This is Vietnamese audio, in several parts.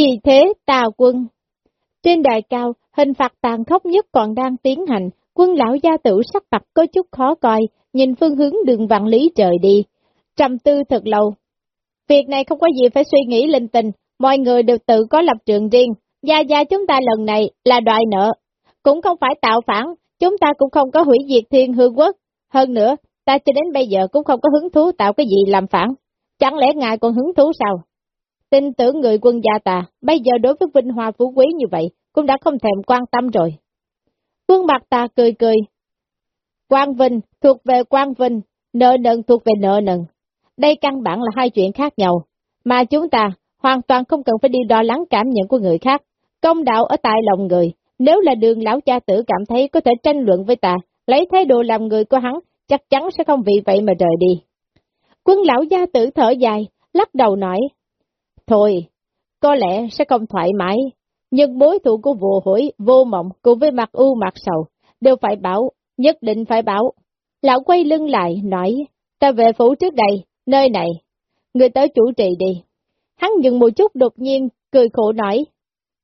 Vì thế tà quân. Trên đài cao, hình phạt tàn khốc nhất còn đang tiến hành, quân lão gia tử sắc mặt có chút khó coi, nhìn phương hướng đường vạn lý trời đi. Trầm tư thật lâu. Việc này không có gì phải suy nghĩ linh tinh, mọi người đều tự có lập trường riêng. Gia gia chúng ta lần này là đòi nợ, cũng không phải tạo phản, chúng ta cũng không có hủy diệt thiên hương quốc. Hơn nữa, ta cho đến bây giờ cũng không có hứng thú tạo cái gì làm phản. Chẳng lẽ ngài còn hứng thú sao? Tin tưởng người quân gia ta, bây giờ đối với vinh hoa phú quý như vậy, cũng đã không thèm quan tâm rồi. Quân mặt ta cười cười. Quang Vinh thuộc về Quang Vinh, nợ nần thuộc về nợ nần. Đây căn bản là hai chuyện khác nhau, mà chúng ta hoàn toàn không cần phải đi đo lắng cảm nhận của người khác. Công đạo ở tại lòng người, nếu là đường lão cha tử cảm thấy có thể tranh luận với ta, lấy thái độ làm người của hắn, chắc chắn sẽ không vì vậy mà rời đi. Quân lão gia tử thở dài, lắc đầu nói, Thôi, có lẽ sẽ không thoải mái, nhưng mối thù của vụ hối, vô mộng cùng với mặt u mặt sầu, đều phải bảo, nhất định phải bảo. Lão quay lưng lại, nói, ta về phủ trước đây, nơi này, người tới chủ trì đi. Hắn dừng một chút đột nhiên, cười khổ nói,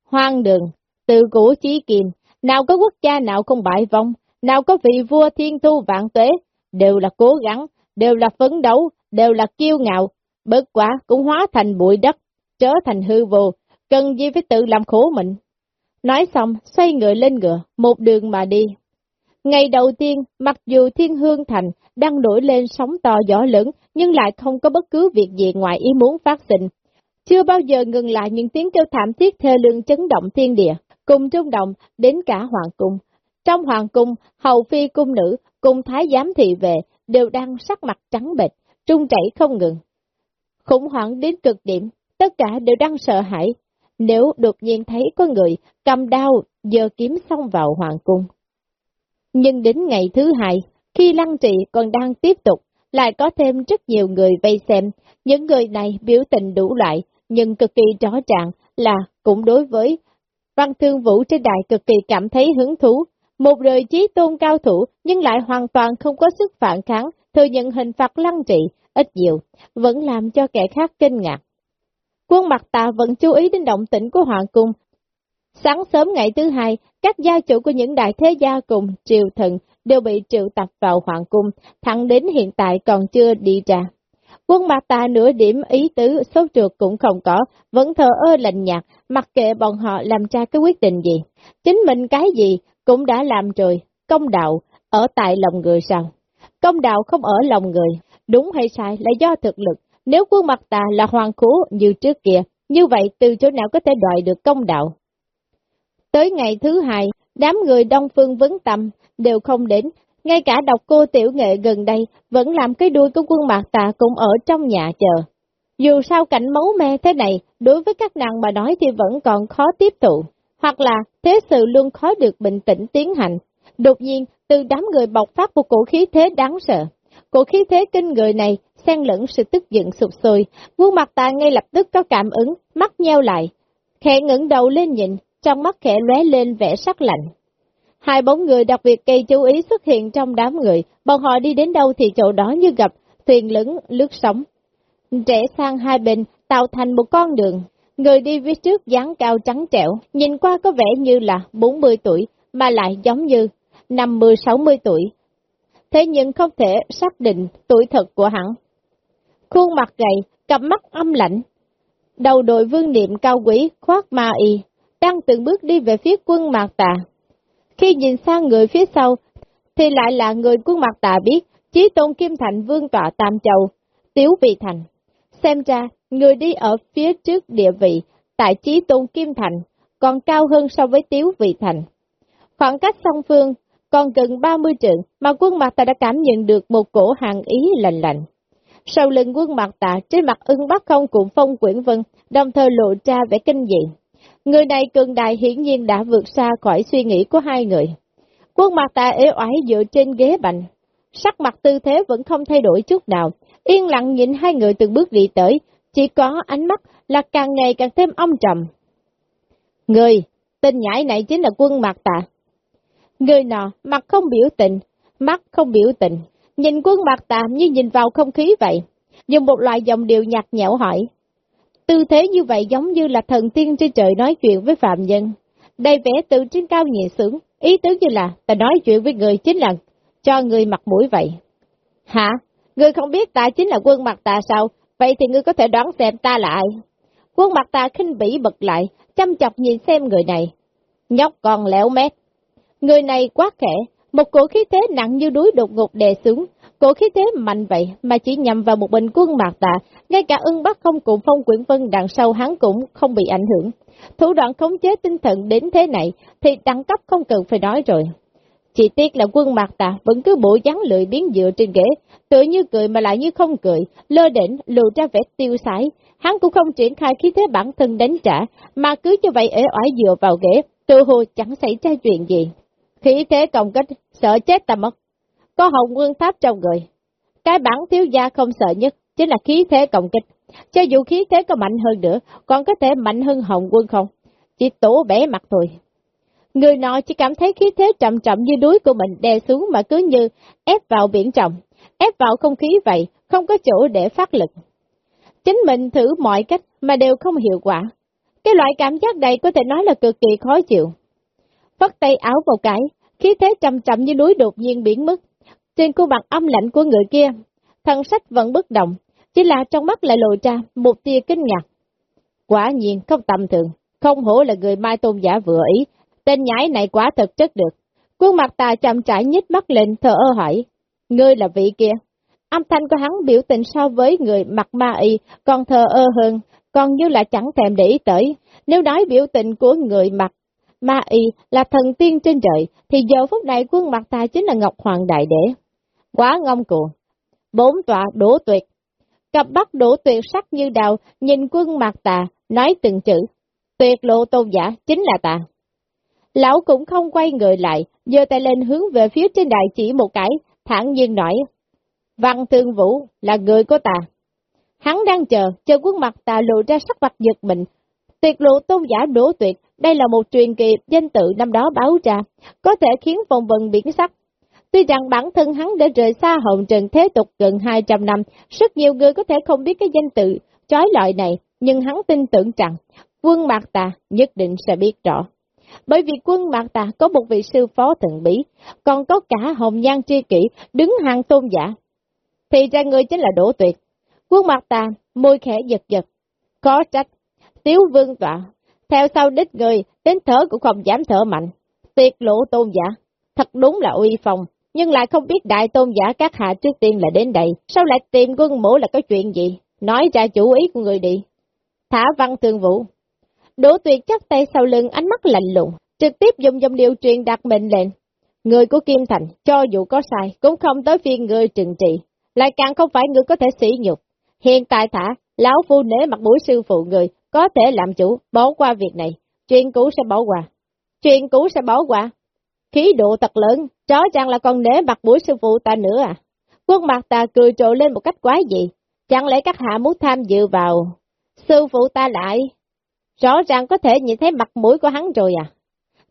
hoang đường, từ cũ chí kiềm, nào có quốc gia nào không bại vong, nào có vị vua thiên thu vạn tuế, đều là cố gắng, đều là phấn đấu, đều là kiêu ngạo, bớt quả cũng hóa thành bụi đất, trở thành hư vô, cần gì phải tự làm khổ mình. Nói xong, xoay người lên ngựa, một đường mà đi. Ngày đầu tiên, mặc dù Thiên Hương Thành đang nổi lên sóng to gió lớn, nhưng lại không có bất cứ việc gì ngoài ý muốn phát sinh. Chưa bao giờ ngừng lại những tiếng kêu thảm thiết thê lương chấn động thiên địa, cùng trung động đến cả hoàng cung. Trong hoàng cung, hầu phi cung nữ, cùng thái giám thị về, đều đang sắc mặt trắng bệch, trung chảy không ngừng. Khủng hoảng đến cực điểm, tất cả đều đang sợ hãi, nếu đột nhiên thấy có người cầm đao, giờ kiếm xong vào hoàng cung. Nhưng đến ngày thứ hai, khi lăng trị còn đang tiếp tục, lại có thêm rất nhiều người vây xem, những người này biểu tình đủ loại, nhưng cực kỳ rõ ràng là cũng đối với văn thương vũ trên đài cực kỳ cảm thấy hứng thú. Một đời trí tôn cao thủ nhưng lại hoàn toàn không có sức phản kháng, thừa nhận hình phạt lăng trị, ít nhiều, vẫn làm cho kẻ khác kinh ngạc. Quân mặt tà vẫn chú ý đến động tĩnh của hoàng cung. Sáng sớm ngày thứ hai, các gia chủ của những đại thế gia cùng triều thần đều bị triệu tập vào hoàng cung, thẳng đến hiện tại còn chưa đi ra. Quân mặt tà nửa điểm ý tứ sốt trượt cũng không có, vẫn thờ ơ lạnh nhạt, mặc kệ bọn họ làm ra cái quyết định gì. Chính mình cái gì cũng đã làm rồi, công đạo, ở tại lòng người sao? Công đạo không ở lòng người, đúng hay sai là do thực lực, nếu quân mặt tà là hoàng khố như trước kia, như vậy từ chỗ nào có thể đòi được công đạo? Tới ngày thứ hai, đám người Đông Phương vấn tâm đều không đến, ngay cả độc cô tiểu nghệ gần đây vẫn làm cái đuôi của quân mạc tà cũng ở trong nhà chờ. Dù sao cảnh máu me thế này, đối với các nàng mà nói thì vẫn còn khó tiếp thụ, hoặc là thế sự luôn khó được bình tĩnh tiến hành. Đột nhiên, từ đám người bộc phát một cổ khí thế đáng sợ. Cổ khí thế kinh người này xen lẫn sự tức giận sụp sôi, khuôn mặt ta ngay lập tức có cảm ứng, mắt nheo lại, khẽ ngẩng đầu lên nhìn, trong mắt khẽ lóe lên vẻ sắc lạnh. Hai bóng người đặc biệt gây chú ý xuất hiện trong đám người, bọn họ đi đến đâu thì chỗ đó như gặp thuyền lớn lướt sóng. Trẻ sang hai bên, tạo thành một con đường, người đi phía trước dáng cao trắng trẻo, nhìn qua có vẻ như là 40 tuổi, mà lại giống như 50-60 tuổi. Thế nhưng không thể xác định tuổi thật của hắn. Khuôn mặt gầy, cặp mắt âm lạnh. Đầu đội vương niệm cao quý, khoác ma y, đang từng bước đi về phía quân mạc tà. Khi nhìn sang người phía sau, thì lại là người quân mạc tà biết, Chí Tôn Kim Thành vương tọa Tam Châu, Tiếu Vị Thành. Xem ra, người đi ở phía trước địa vị, tại Chí Tôn Kim Thành, còn cao hơn so với Tiếu Vị Thành. Khoảng cách song phương, còn gần 30 trượng, mà quân mặt ta đã cảm nhận được một cổ hàng ý lạnh lạnh. Sau lưng quân mặt tạ, trên mặt ưng bắt không cũng phong quyển vân, đồng thời lộ ra vẻ kinh dị. Người này cường đại hiển nhiên đã vượt xa khỏi suy nghĩ của hai người. Quân mặt tạ ế oải dựa trên ghế bành, sắc mặt tư thế vẫn không thay đổi chút nào, yên lặng nhìn hai người từng bước đi tới, chỉ có ánh mắt là càng ngày càng thêm âm trầm. Người, tên nhãi này chính là quân mặt tạ. Người nọ, mặt không biểu tình, mắt không biểu tình, nhìn quân mặt tạm như nhìn vào không khí vậy, dùng một loại giọng điệu nhạt nhẽo hỏi. Tư thế như vậy giống như là thần tiên trên trời nói chuyện với phạm nhân. đầy vẻ từ trên cao nhẹ sướng, ý tứ như là ta nói chuyện với người chính là cho người mặt mũi vậy. Hả? Ngươi không biết ta chính là quân mặt ta sao? Vậy thì ngươi có thể đoán xem ta là ai? Quân mặt ta khinh bỉ bật lại, chăm chọc nhìn xem người này. Nhóc còn lẻo mét. Người này quá khẽ, một cổ khí thế nặng như núi đột ngột đè xuống, cổ khí thế mạnh vậy mà chỉ nhằm vào một bình quân mạc tạ, ngay cả ưng bắt không cùng phong quyển vân đằng sau hắn cũng không bị ảnh hưởng. Thủ đoạn khống chế tinh thần đến thế này thì đẳng cấp không cần phải nói rồi. Chỉ tiếc là quân mạc tà vẫn cứ bộ dáng lười biến dựa trên ghế, tự như cười mà lại như không cười, lơ đỉnh, lộ ra vẻ tiêu sái. Hắn cũng không triển khai khí thế bản thân đánh trả, mà cứ như vậy ế oải dựa vào ghế, tự hồ chẳng xảy ra chuyện gì. Khí thế công kích, sợ chết ta mất. Có hồng nguyên tháp trong người. Cái bản thiếu gia không sợ nhất, chính là khí thế công kích. Cho dù khí thế có mạnh hơn nữa, còn có thể mạnh hơn hồng quân không? Chỉ tổ bẻ mặt thôi. Người nọ chỉ cảm thấy khí thế trầm trọng như đuối của mình đè xuống mà cứ như ép vào biển trọng, ép vào không khí vậy, không có chỗ để phát lực. Chính mình thử mọi cách mà đều không hiệu quả. Cái loại cảm giác này có thể nói là cực kỳ khó chịu. Phất tay áo vào cái, khí thế trầm chậm như núi đột nhiên biến mất. Trên khuôn mặt âm lạnh của người kia, thần sách vẫn bất động, chỉ là trong mắt lại lộ ra một tia kinh ngạc. Quả nhiên không tầm thường, không hổ là người mai tôn giả vừa ý, tên nhãi này quá thật chất được. Khuôn mặt ta chậm trải nhích mắt lên thở ơ hỏi, ngươi là vị kia. Âm thanh của hắn biểu tình so với người mặt ma y còn thờ ơ hơn, còn như là chẳng thèm để ý tới. Nếu nói biểu tình của người mặt ma y là thần tiên trên trời, thì giờ phút này quân mặt ta chính là Ngọc Hoàng Đại Đế. Quá ngông cuồng. Bốn tọa đổ tuyệt. Cặp bắt đổ tuyệt sắc như đào, nhìn quân mặt ta nói từng chữ. Tuyệt lộ tôn giả, chính là ta. Lão cũng không quay người lại, giơ tay lên hướng về phía trên đại chỉ một cái, thẳng nhiên nói. Văn Thương Vũ là người của ta. Hắn đang chờ, chờ quân mặt ta lộ ra sắc mặt giật mình. Tuyệt lộ tôn giả đổ tuyệt, đây là một truyền kỳ danh tự năm đó báo ra, có thể khiến vòng vần biển sắc. Tuy rằng bản thân hắn đã rời xa hồng trần thế tục gần 200 năm, rất nhiều người có thể không biết cái danh tự trói loại này, nhưng hắn tin tưởng rằng quân Mạc Tà nhất định sẽ biết rõ. Bởi vì quân Mạc Tà có một vị sư phó thần bí, còn có cả hồng nhan tri kỷ đứng hàng tôn giả. Thì ra người chính là Đỗ Tuyệt. Quân Mạc Tà môi khẽ giật giật, có trách, tiếu vương tọa, theo sau đích người, đến thở cũng không dám thở mạnh. Tuyệt lộ tôn giả, thật đúng là uy phong, nhưng lại không biết đại tôn giả các hạ trước tiên là đến đây, sao lại tìm quân mổ là có chuyện gì? Nói ra chủ ý của người đi. Thả văn thương vũ. Đỗ tuyệt chắc tay sau lưng ánh mắt lạnh lùng, trực tiếp dùng dòng điều truyền đặt mệnh lệnh. Người của Kim Thành, cho dù có sai, cũng không tới phiên người trừng trị, lại càng không phải người có thể sỉ nhục. Hiện tại thả, lão phu nể mặt mũi sư phụ người, có thể làm chủ, bỏ qua việc này, chuyện cũ sẽ bỏ qua. Chuyện cũ sẽ bỏ qua. Khí độ thật lớn, chó chẳng là còn nể mặt mũi sư phụ ta nữa à? Quân mặt ta cười trộn lên một cách quái dị, chẳng lẽ các hạ muốn tham dự vào? Sư phụ ta lại, rõ ràng có thể nhìn thấy mặt mũi của hắn rồi à?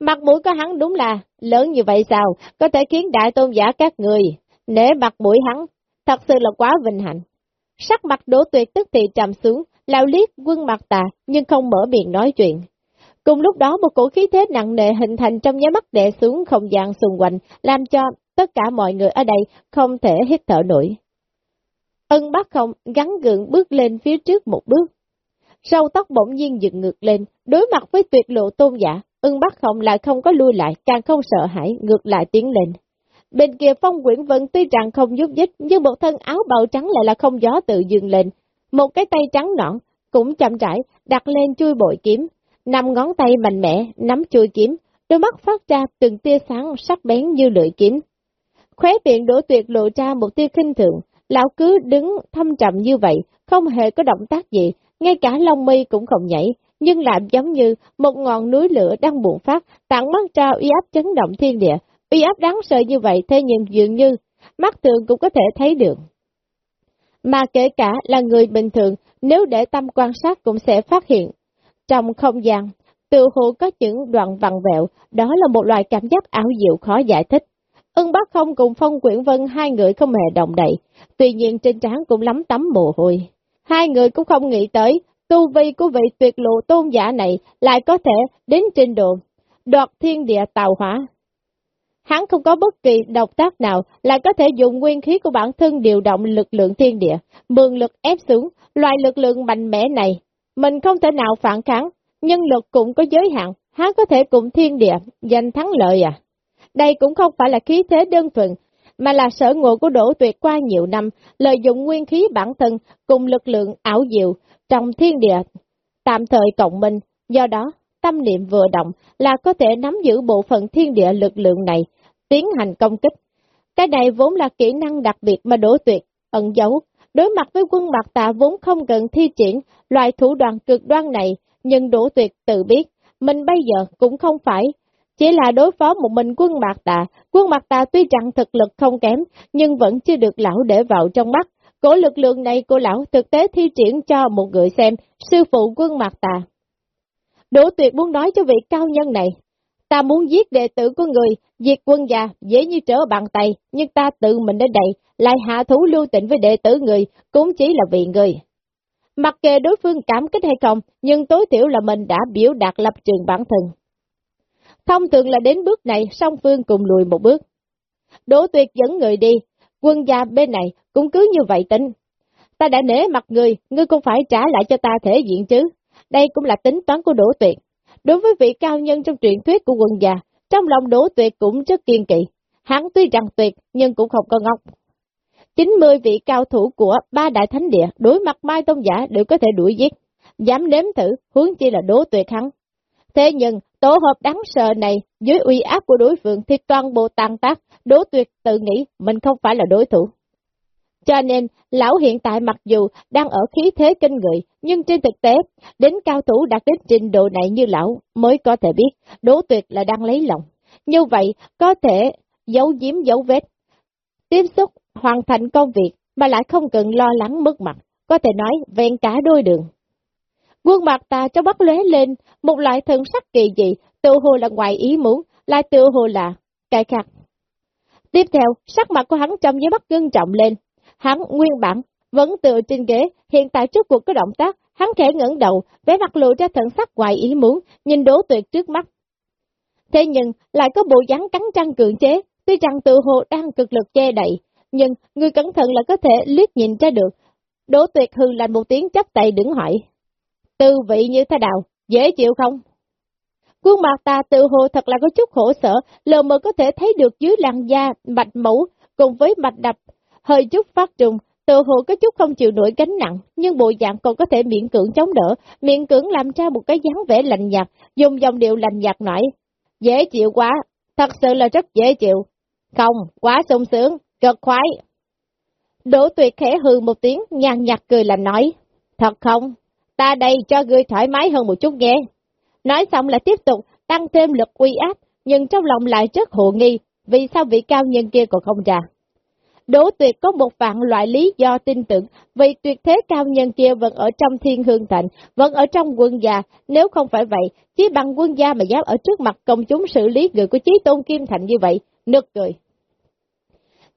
Mặt mũi của hắn đúng là lớn như vậy sao, có thể khiến đại tôn giả các người nể mặt mũi hắn, thật sự là quá vinh hạnh. Sắc mặt đổ tuyệt tức thì trầm xuống, lao liếc quân mặt tà, nhưng không mở miệng nói chuyện. Cùng lúc đó một cổ khí thế nặng nề hình thành trong nháy mắt đè xuống không gian xung quanh, làm cho tất cả mọi người ở đây không thể hít thở nổi. Ân bác không gắn gượng bước lên phía trước một bước. Sau tóc bỗng nhiên dựng ngược lên, đối mặt với tuyệt lộ tôn giả, ưng bác không lại không có lui lại, càng không sợ hãi, ngược lại tiến lên. Bên kia phong quyển vân tuy rằng không giúp dích, nhưng một thân áo bào trắng lại là không gió tự dừng lên. Một cái tay trắng nõn, cũng chậm rãi, đặt lên chui bội kiếm, năm ngón tay mạnh mẽ, nắm chui kiếm, đôi mắt phát ra từng tia sáng sắc bén như lưỡi kiếm. Khóe miệng đổ tuyệt lộ ra một tia khinh thường, lão cứ đứng thâm trầm như vậy, không hề có động tác gì, ngay cả lông mi cũng không nhảy, nhưng làm giống như một ngọn núi lửa đang bùng phát, tặng mắt ra uy áp chấn động thiên địa, uy áp đáng sợ như vậy thế nhưng dường như, mắt thường cũng có thể thấy được. Mà kể cả là người bình thường, nếu để tâm quan sát cũng sẽ phát hiện. Trong không gian, tự hồ có những đoạn vặn vẹo, đó là một loại cảm giác ảo diệu khó giải thích. Ưng bác không cùng Phong Quyển Vân hai người không hề động đậy, tuy nhiên trên trán cũng lắm tấm mồ hôi. Hai người cũng không nghĩ tới, tu vi của vị tuyệt lộ tôn giả này lại có thể đến trình độ đoạt thiên địa tàu hỏa. Hắn không có bất kỳ độc tác nào là có thể dùng nguyên khí của bản thân điều động lực lượng thiên địa, mượn lực ép xuống, loại lực lượng mạnh mẽ này. Mình không thể nào phản kháng, nhân lực cũng có giới hạn, hắn có thể cùng thiên địa giành thắng lợi à. Đây cũng không phải là khí thế đơn thuần, mà là sở ngộ của Đỗ Tuyệt qua nhiều năm, lợi dụng nguyên khí bản thân cùng lực lượng ảo diệu trong thiên địa, tạm thời cộng minh, do đó tâm niệm vừa động là có thể nắm giữ bộ phận thiên địa lực lượng này, tiến hành công kích. Cái này vốn là kỹ năng đặc biệt mà Đổ Tuyệt ẩn giấu, đối mặt với quân mặt tạ vốn không cần thi triển loại thủ đoạn cực đoan này, nhưng Đổ Tuyệt tự biết, mình bây giờ cũng không phải chỉ là đối phó một mình quân Mạc Tà, quân Mạc Tà tuy rằng thực lực không kém, nhưng vẫn chưa được lão để vào trong mắt. Cổ lực lượng này của lão thực tế thi triển cho một người xem, sư phụ quân Mạc Tà. Đỗ tuyệt muốn nói cho vị cao nhân này, ta muốn giết đệ tử của người, diệt quân già, dễ như trở bàn tay, nhưng ta tự mình đến đây, lại hạ thú lưu tịnh với đệ tử người, cũng chỉ là vì người. Mặc kệ đối phương cảm kích hay không, nhưng tối thiểu là mình đã biểu đạt lập trường bản thân. Thông thường là đến bước này, song phương cùng lùi một bước. Đỗ tuyệt dẫn người đi, quân gia bên này cũng cứ như vậy tính. Ta đã nể mặt người, ngươi cũng phải trả lại cho ta thể diện chứ. Đây cũng là tính toán của Đỗ tuyệt. Đối với vị cao nhân trong truyền thuyết của quân gia, trong lòng Đỗ tuyệt cũng rất kiên kỵ. Hắn tuy rằng tuyệt, nhưng cũng không có ngốc. 90 vị cao thủ của ba đại thánh địa đối mặt Mai Tôn Giả đều có thể đuổi giết. Dám nếm thử, huống chi là đố tuyệt hắn. Thế nhưng, tổ hợp đáng sợ này, dưới uy áp của đối phương thì toàn bộ tàn tác, đố tuyệt tự nghĩ mình không phải là đối thủ. Cho nên, lão hiện tại mặc dù đang ở khí thế kinh người, nhưng trên thực tế, đến cao thủ đạt đến trình độ này như lão mới có thể biết, đố tuyệt là đang lấy lòng. Như vậy, có thể giấu giếm dấu vết, tiếp xúc, hoàn thành công việc, mà lại không cần lo lắng mất mặt, có thể nói ven cả đôi đường. Quân mặt ta cho bắt lóe lên, một loại thần sắc kỳ dị, tự hồ là ngoài ý muốn, lại tự hồ là cài khạc. Tiếp theo, sắc mặt của hắn trong giấy mắt ngưng trọng lên. Hắn nguyên bản, vẫn tựa trên ghế, hiện tại trước cuộc có động tác, hắn khẽ ngẩng đầu, vẻ mặt lộ ra thần sắc ngoài ý muốn, nhìn đố tuyệt trước mắt. Thế nhưng, lại có bộ dáng cắn răng cưỡng chế, tuy rằng tự hồ đang cực lực che đậy, nhưng người cẩn thận là có thể liếc nhìn ra được. Đỗ tuyệt hừ lạnh một tiếng chắp tay đứng hỏi. Tư vị như thế nào, dễ chịu không? Quân mặt ta tự hồ thật là có chút khổ sở, lờ mờ có thể thấy được dưới làn da, mạch mẫu, cùng với mạch đập, hơi chút phát trùng, tự hồ có chút không chịu nổi gánh nặng, nhưng bộ dạng còn có thể miễn cưỡng chống đỡ, miễn cưỡng làm ra một cái dáng vẻ lạnh nhạt, dùng dòng điệu lạnh nhạt nói. Dễ chịu quá, thật sự là rất dễ chịu. Không, quá sung sướng, cực khoái. Đỗ tuyệt khẽ hư một tiếng, nhàn nhạt cười làm nói. Thật không? ta đây cho ngươi thoải mái hơn một chút nghe. Nói xong là tiếp tục tăng thêm lực uy áp, nhưng trong lòng lại rất hồ nghi, vì sao vị cao nhân kia còn không ra. Đỗ tuyệt có một vạn loại lý do tin tưởng, vì tuyệt thế cao nhân kia vẫn ở trong thiên hương thành, vẫn ở trong quân gia, nếu không phải vậy, chỉ bằng quân gia mà dám ở trước mặt công chúng xử lý người của chí tôn kim thành như vậy, nực cười.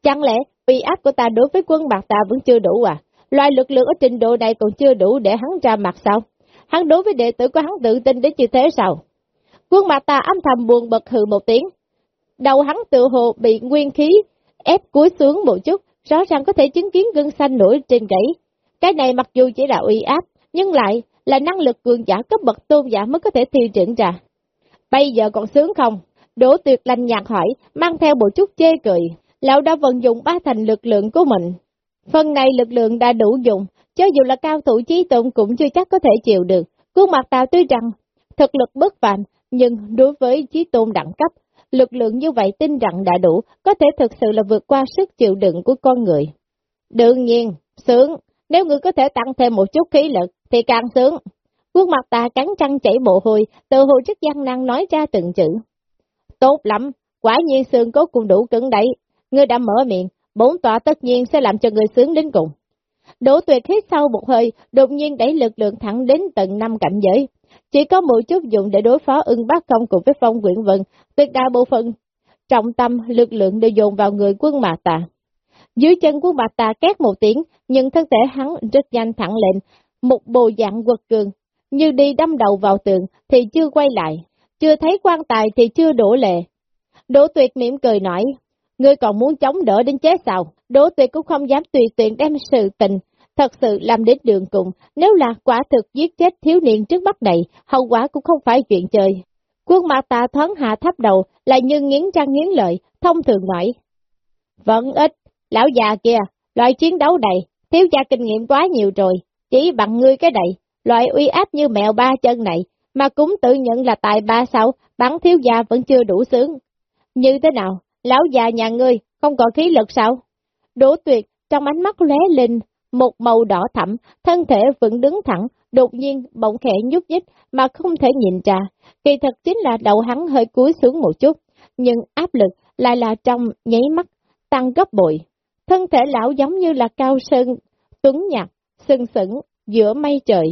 Chẳng lẽ, uy áp của ta đối với quân bạc ta vẫn chưa đủ à? Loại lực lượng ở trình độ này còn chưa đủ để hắn ra mặt sao? Hắn đối với đệ tử của hắn tự tin đến như thế sao? Quân mặt ta âm thầm buồn bật hừ một tiếng. Đầu hắn tự hồ bị nguyên khí ép cúi xuống một chút, rõ ràng có thể chứng kiến gân xanh nổi trên gãy. Cái này mặc dù chỉ là uy áp, nhưng lại là năng lực cường giả cấp bậc tôn giả mới có thể thi triển ra. Bây giờ còn sướng không? Đỗ tuyệt lành nhạt hỏi, mang theo một chút chê cười. Lão đã vận dụng ba thành lực lượng của mình, Phần này lực lượng đã đủ dùng, cho dù là cao thủ trí tôn cũng chưa chắc có thể chịu được. Khuôn mặt Tào tuy rằng thực lực bất phàm, nhưng đối với trí tôn đẳng cấp, lực lượng như vậy tin rằng đã đủ, có thể thực sự là vượt qua sức chịu đựng của con người. Đương nhiên, sướng, nếu người có thể tăng thêm một chút khí lực, thì càng sướng. Khuôn mặt ta cắn trăng chảy mồ hôi, từ hồ chức gian năng nói ra từng chữ. Tốt lắm, quả nhiên xương cốt cũng đủ cứng đấy. Ngươi đã mở miệng, bốn tọa tất nhiên sẽ làm cho người sướng đến cùng. Đỗ tuyệt hít sau một hơi, đột nhiên đẩy lực lượng thẳng đến tận năm cảnh giới. Chỉ có một chút dụng để đối phó ưng bác công cùng với phong quyển vận, tuyệt đại bộ phận trọng tâm lực lượng đều dồn vào người quân mạc tà. Dưới chân quân mạc tà két một tiếng, nhưng thân thể hắn rất nhanh thẳng lên, một bộ dạng quật cường, như đi đâm đầu vào tường thì chưa quay lại, chưa thấy quan tài thì chưa đổ lệ. Đỗ tuyệt mỉm cười nói, ngươi còn muốn chống đỡ đến chết sao? Đỗ tuyệt cũng không dám tùy tiện đem sự tình, thật sự làm đến đường cùng, nếu là quả thực giết chết thiếu niên trước mắt này, hậu quả cũng không phải chuyện chơi. Quân mặt ta thoáng hạ thấp đầu, lại như nghiến răng nghiến lợi, thông thường nói. Vẫn ít, lão già kia, loại chiến đấu này, thiếu gia kinh nghiệm quá nhiều rồi, chỉ bằng ngươi cái này, loại uy áp như mèo ba chân này, mà cũng tự nhận là tài ba sao, bắn thiếu gia vẫn chưa đủ sướng. Như thế nào, lão già nhà ngươi, không còn khí lực sao? Đỗ tuyệt, trong ánh mắt lóe lên, một màu đỏ thẳm, thân thể vẫn đứng thẳng, đột nhiên bỗng khẽ nhúc nhích mà không thể nhìn ra. Kỳ thật chính là đầu hắn hơi cúi xuống một chút, nhưng áp lực lại là trong nháy mắt, tăng gấp bội. Thân thể lão giống như là cao sơn, tuấn nhạt, sừng sững giữa mây trời.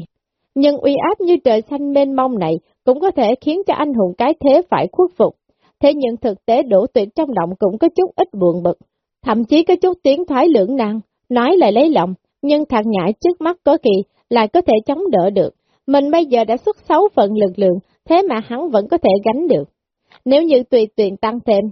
Nhưng uy áp như trời xanh mênh mông này cũng có thể khiến cho anh hùng cái thế phải khuất phục. Thế nhưng thực tế đổ tuyệt trong động cũng có chút ít buồn bực, thậm chí có chút tiếng thoái lưỡng nan, nói lại lấy lòng, nhưng thằng nhãi trước mắt có kỳ lại có thể chống đỡ được. Mình bây giờ đã xuất sáu phần lực lượng, thế mà hắn vẫn có thể gánh được. Nếu như tùy tiện tăng thêm,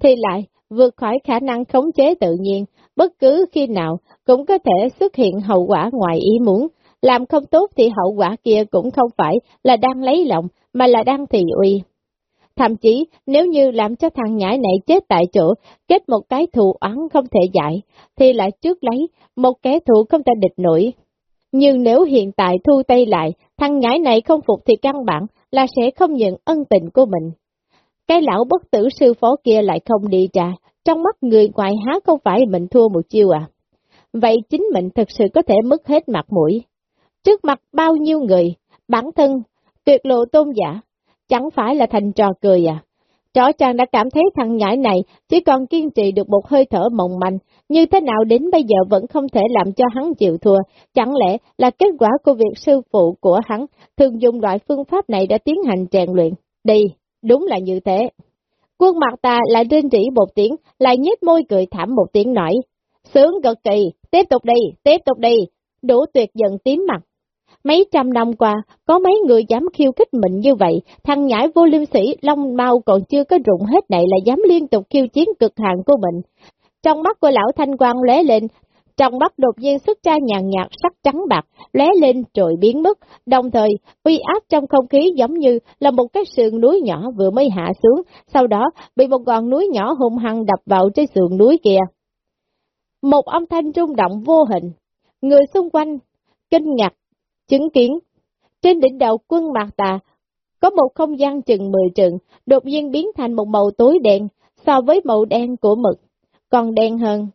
thì lại vượt khỏi khả năng khống chế tự nhiên, bất cứ khi nào cũng có thể xuất hiện hậu quả ngoài ý muốn. Làm không tốt thì hậu quả kia cũng không phải là đang lấy lòng, mà là đang thị uy. Thậm chí, nếu như làm cho thằng nhãi này chết tại chỗ, kết một cái thù oán không thể giải, thì lại trước lấy một kẻ thù không thể địch nổi. Nhưng nếu hiện tại thu tay lại, thằng nhãi này không phục thì căn bản là sẽ không nhận ân tình của mình. Cái lão bất tử sư phó kia lại không đi trà trong mắt người ngoài há không phải mình thua một chiêu à. Vậy chính mình thực sự có thể mất hết mặt mũi. Trước mặt bao nhiêu người, bản thân, tuyệt lộ tôn giả, chẳng phải là thành trò cười à. Rõ chàng đã cảm thấy thằng nhãi này chỉ còn kiên trì được một hơi thở mộng manh, như thế nào đến bây giờ vẫn không thể làm cho hắn chịu thua, chẳng lẽ là kết quả của việc sư phụ của hắn thường dùng loại phương pháp này đã tiến hành rèn luyện. Đi, đúng là như thế. Quân mặt ta lại rên rỉ một tiếng, lại nhếch môi cười thảm một tiếng nói. Sướng cực kỳ, tiếp tục đi, tiếp tục đi. đủ tuyệt giận tím mặt, Mấy trăm năm qua, có mấy người dám khiêu khích mình như vậy, thằng nhãi vô liêm sĩ Long Mau còn chưa có rụng hết này là dám liên tục khiêu chiến cực hạn của mình. Trong mắt của lão Thanh Quang lóe lên, trong mắt đột nhiên xuất ra nhàn nhạt sắc trắng bạc, lóe lên rồi biến mất, đồng thời uy áp trong không khí giống như là một cái sườn núi nhỏ vừa mới hạ xuống, sau đó bị một gòn núi nhỏ hung hăng đập vào trên sườn núi kia. Một âm thanh rung động vô hình, người xung quanh kinh ngạc chứng kiến. Trên đỉnh đầu quân Mạc Tà, có một không gian chừng 10 trượng, đột nhiên biến thành một màu tối đen so với màu đen của mực, còn đen hơn.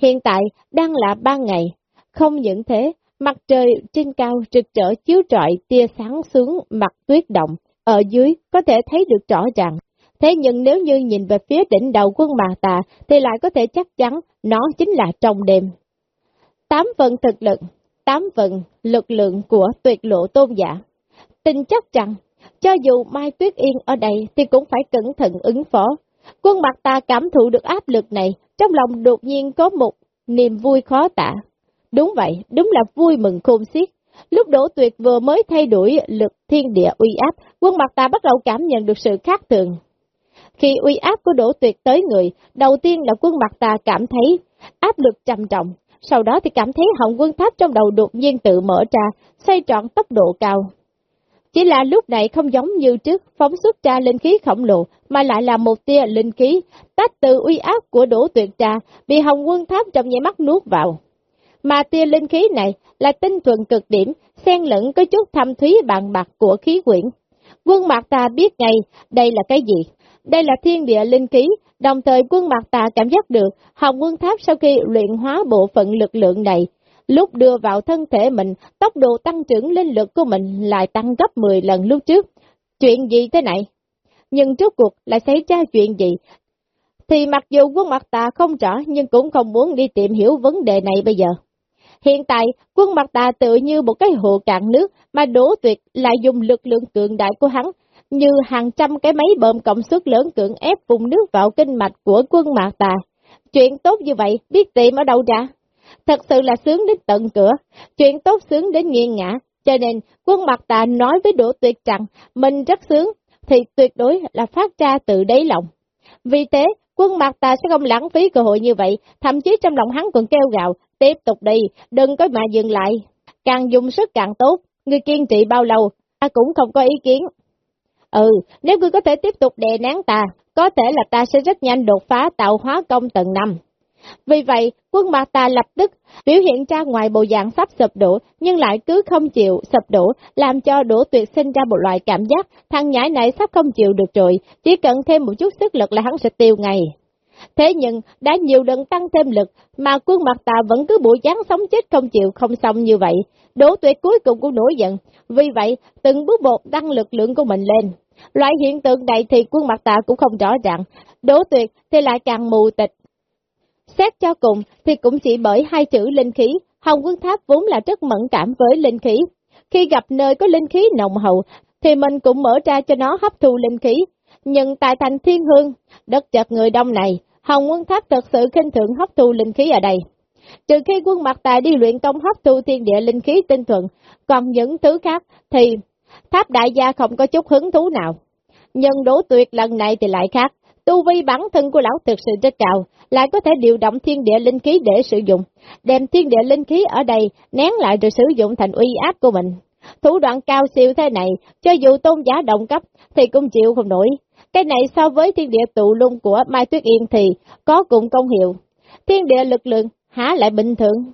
Hiện tại đang là ban ngày, không những thế, mặt trời trên cao trực trở chiếu trọi tia sáng xuống mặt tuyết động, ở dưới có thể thấy được rõ ràng. Thế nhưng nếu như nhìn về phía đỉnh đầu quân Mạc Tà thì lại có thể chắc chắn nó chính là trong đêm. Tám phần thực lực tám phần lực lượng của tuyệt lộ tôn giả. Tin chắc rằng, cho dù Mai Tuyết Yên ở đây thì cũng phải cẩn thận ứng phó. Quân mặt ta cảm thụ được áp lực này, trong lòng đột nhiên có một niềm vui khó tả. Đúng vậy, đúng là vui mừng khôn xiết. Lúc đổ tuyệt vừa mới thay đổi lực thiên địa uy áp, quân mặt ta bắt đầu cảm nhận được sự khác thường. Khi uy áp của đổ tuyệt tới người, đầu tiên là quân mặt ta cảm thấy áp lực trầm trọng, sau đó thì cảm thấy hồng quân tháp trong đầu đột nhiên tự mở ra, xoay trọn tốc độ cao. Chỉ là lúc này không giống như trước, phóng xuất ra linh khí khổng lồ, mà lại là một tia linh khí, tách từ uy áp của đổ tuyệt trà, bị hồng quân tháp trong nháy mắt nuốt vào. Mà tia linh khí này là tinh thuần cực điểm, xen lẫn có chút thâm thúy bàn bạc của khí quyển. Quân mạc ta biết ngay đây là cái gì, đây là thiên địa linh khí, đồng thời quân mặt tà cảm giác được hồng quân tháp sau khi luyện hóa bộ phận lực lượng này, lúc đưa vào thân thể mình, tốc độ tăng trưởng linh lực của mình lại tăng gấp 10 lần lúc trước. Chuyện gì thế này? Nhưng trước cuộc lại xảy ra chuyện gì? Thì mặc dù quân mặt tà không rõ nhưng cũng không muốn đi tìm hiểu vấn đề này bây giờ. Hiện tại, quân mặt tà tự như một cái hồ cạn nước mà đổ tuyệt lại dùng lực lượng cường đại của hắn như hàng trăm cái máy bơm cộng suất lớn cưỡng ép vùng nước vào kinh mạch của quân mạc tà. Chuyện tốt như vậy, biết tìm ở đâu ra? thật sự là sướng đến tận cửa, chuyện tốt sướng đến nghiêng ngã, cho nên quân Mạc tà nói với Đỗ Tuyệt rằng mình rất sướng, thì tuyệt đối là phát ra từ đáy lòng. Vì thế, quân Mạc tà sẽ không lãng phí cơ hội như vậy, thậm chí trong lòng hắn còn kêu gạo, tiếp tục đi, đừng có mà dừng lại, càng dùng sức càng tốt, người kiên trì bao lâu, ta cũng không có ý kiến. Ừ, nếu ngươi có thể tiếp tục đè nén ta, có thể là ta sẽ rất nhanh đột phá tạo hóa công tầng năm. Vì vậy, quân mặt ta lập tức biểu hiện ra ngoài bộ dạng sắp sụp đổ, nhưng lại cứ không chịu sụp đổ, làm cho đổ tuyệt sinh ra một loại cảm giác, thằng nhãi này sắp không chịu được rồi, chỉ cần thêm một chút sức lực là hắn sẽ tiêu ngay. Thế nhưng, đã nhiều lần tăng thêm lực, mà quân mặt tà vẫn cứ bộ dáng sống chết không chịu không xong như vậy. Đỗ tuyệt cuối cùng cũng nổi giận, vì vậy, từng bước bột tăng lực lượng của mình lên. Loại hiện tượng này thì quân mặt tạ cũng không rõ ràng, đố tuyệt thì lại càng mù tịch. Xét cho cùng thì cũng chỉ bởi hai chữ linh khí, Hồng Quân Tháp vốn là rất mẫn cảm với linh khí. Khi gặp nơi có linh khí nồng hậu, thì mình cũng mở ra cho nó hấp thu linh khí. Nhưng tại thành thiên hương, đất chật người đông này, Hồng Quân Tháp thật sự khinh thượng hấp thu linh khí ở đây. Trừ khi quân mặt tài đi luyện công hấp thu thiên địa linh khí tinh thuận, còn những thứ khác thì tháp đại gia không có chút hứng thú nào. Nhưng đố tuyệt lần này thì lại khác, tu vi bản thân của lão thực sự rất cao, lại có thể điều động thiên địa linh khí để sử dụng, đem thiên địa linh khí ở đây nén lại rồi sử dụng thành uy áp của mình. Thủ đoạn cao siêu thế này, cho dù tôn giả động cấp thì cũng chịu không nổi. Cái này so với thiên địa tụ lung của Mai Tuyết Yên thì có cùng công hiệu. Thiên địa lực lượng há lại bình thường.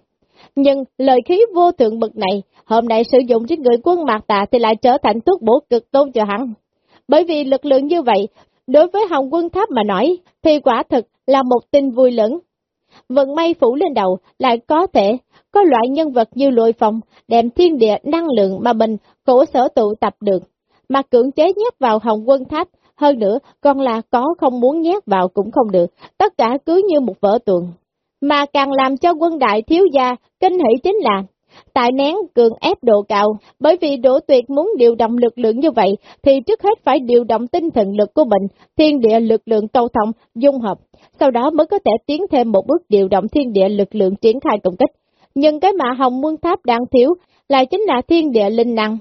Nhưng lời khí vô thượng bực này, hôm nay sử dụng trên người quân mạc tà thì lại trở thành thuốc bổ cực tôn cho hắn. Bởi vì lực lượng như vậy, đối với Hồng quân tháp mà nói, thì quả thực là một tin vui lớn. Vận may phủ lên đầu lại có thể có loại nhân vật như lội phòng đem thiên địa năng lượng mà mình cổ sở tụ tập được, mà cưỡng chế nhét vào Hồng quân tháp, hơn nữa còn là có không muốn nhét vào cũng không được, tất cả cứ như một vở tuồng. Mà càng làm cho quân đại thiếu gia kinh hỷ chính là tại nén cường ép độ cao, bởi vì Đỗ Tuyệt muốn điều động lực lượng như vậy, thì trước hết phải điều động tinh thần lực của mình, thiên địa lực lượng câu thông, dung hợp, sau đó mới có thể tiến thêm một bước điều động thiên địa lực lượng triển khai công kích. Nhưng cái mà Hồng Muôn Tháp đang thiếu là chính là thiên địa linh năng.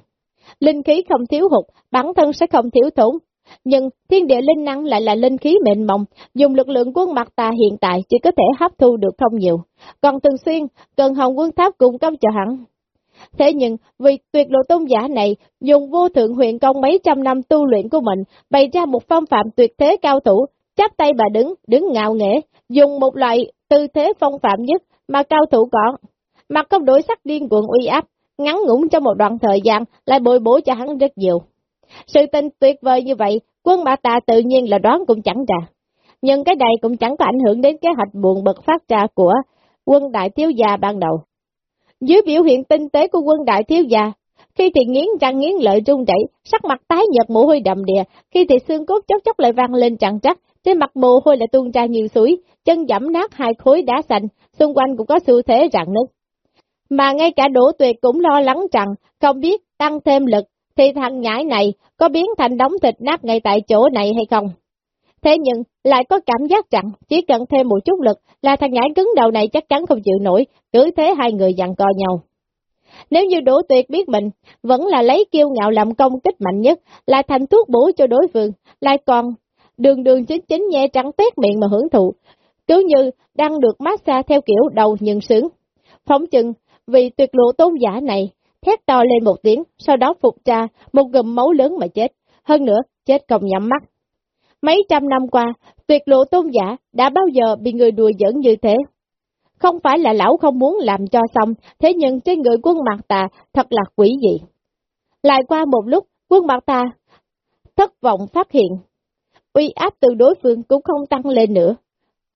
Linh khí không thiếu hụt, bản thân sẽ không thiếu thốn, nhưng thiên địa linh năng lại là linh khí mệnh mộng, dùng lực lượng quân mặt ta hiện tại chỉ có thể hấp thu được không nhiều, còn thường xuyên cần hồng quân tháp cung cấp cho hắn. Thế nhưng, vì tuyệt lộ tôn giả này dùng vô thượng huyện công mấy trăm năm tu luyện của mình, bày ra một phong phạm tuyệt thế cao thủ, chắp tay bà đứng, đứng ngạo nghễ, dùng một loại tư thế phong phạm nhất mà cao thủ có. Mặt không đổi sắc điên cuồng uy áp, ngắn ngủn trong một đoạn thời gian lại bồi bổ cho hắn rất nhiều. Sự tình tuyệt vời như vậy, quân mã tà tự nhiên là đoán cũng chẳng ra. Nhưng cái này cũng chẳng có ảnh hưởng đến kế hoạch buồn bực phát ra của quân đại thiếu gia ban đầu. Dưới biểu hiện tinh tế của quân đại thiếu gia, khi thì nghiến răng nghiến lợi trung chảy, sắc mặt tái nhợt mồ hôi đậm đìa, khi thì xương cốt chốc chốc lại vang lên trằn trắc, trên mặt mồ hôi lại tuôn ra nhiều suối, chân dẫm nát hai khối đá xanh, xung quanh cũng có xu thế rạn nứt. Mà ngay cả Đỗ Tuyệt cũng lo lắng rằng, không biết tăng thêm lực thì thằng nhãi này có biến thành đống thịt nát ngay tại chỗ này hay không? Thế nhưng, lại có cảm giác rằng chỉ cần thêm một chút lực là thằng nhãi cứng đầu này chắc chắn không chịu nổi, cứ thế hai người dặn co nhau. Nếu như Đỗ Tuyệt biết mình, vẫn là lấy kiêu ngạo làm công kích mạnh nhất, là thành thuốc bổ cho đối phương, lại còn đường đường chính chính nhẹ trắng tét miệng mà hưởng thụ, cứ như đang được massage theo kiểu đầu nhưng sướng. Phóng chừng, vì tuyệt lộ tôn giả này, thét to lên một tiếng, sau đó phục ra một gầm máu lớn mà chết, hơn nữa chết không nhắm mắt. Mấy trăm năm qua, tuyệt lộ tôn giả đã bao giờ bị người đùa giỡn như thế. Không phải là lão không muốn làm cho xong, thế nhưng trên người quân mặt tà thật là quỷ dị. Lại qua một lúc, quân mặt tà thất vọng phát hiện, uy áp từ đối phương cũng không tăng lên nữa.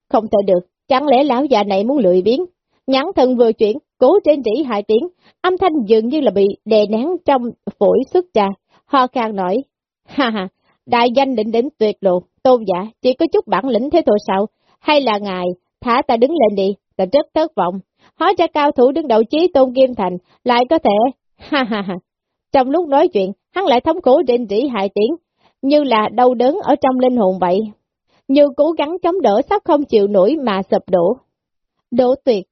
Không thể được, chẳng lẽ lão già này muốn lười biến, nhắn thân vừa chuyển, cố trên chỉ hai tiếng, âm thanh dường như là bị đè nén trong phổi xuất ra, ho khang nói, ha ha, đại danh định đến tuyệt lộ, tôn giả, chỉ có chút bản lĩnh thế thôi sao, hay là ngài, thả ta đứng lên đi, ta rất thất vọng, hóa ra cao thủ đứng đầu chí tôn kim thành, lại có thể, ha ha ha, trong lúc nói chuyện, hắn lại thống khổ trên chỉ hai tiếng, như là đau đớn ở trong linh hồn vậy, như cố gắng chống đỡ sắp không chịu nổi mà sập đổ. Đỗ tuyệt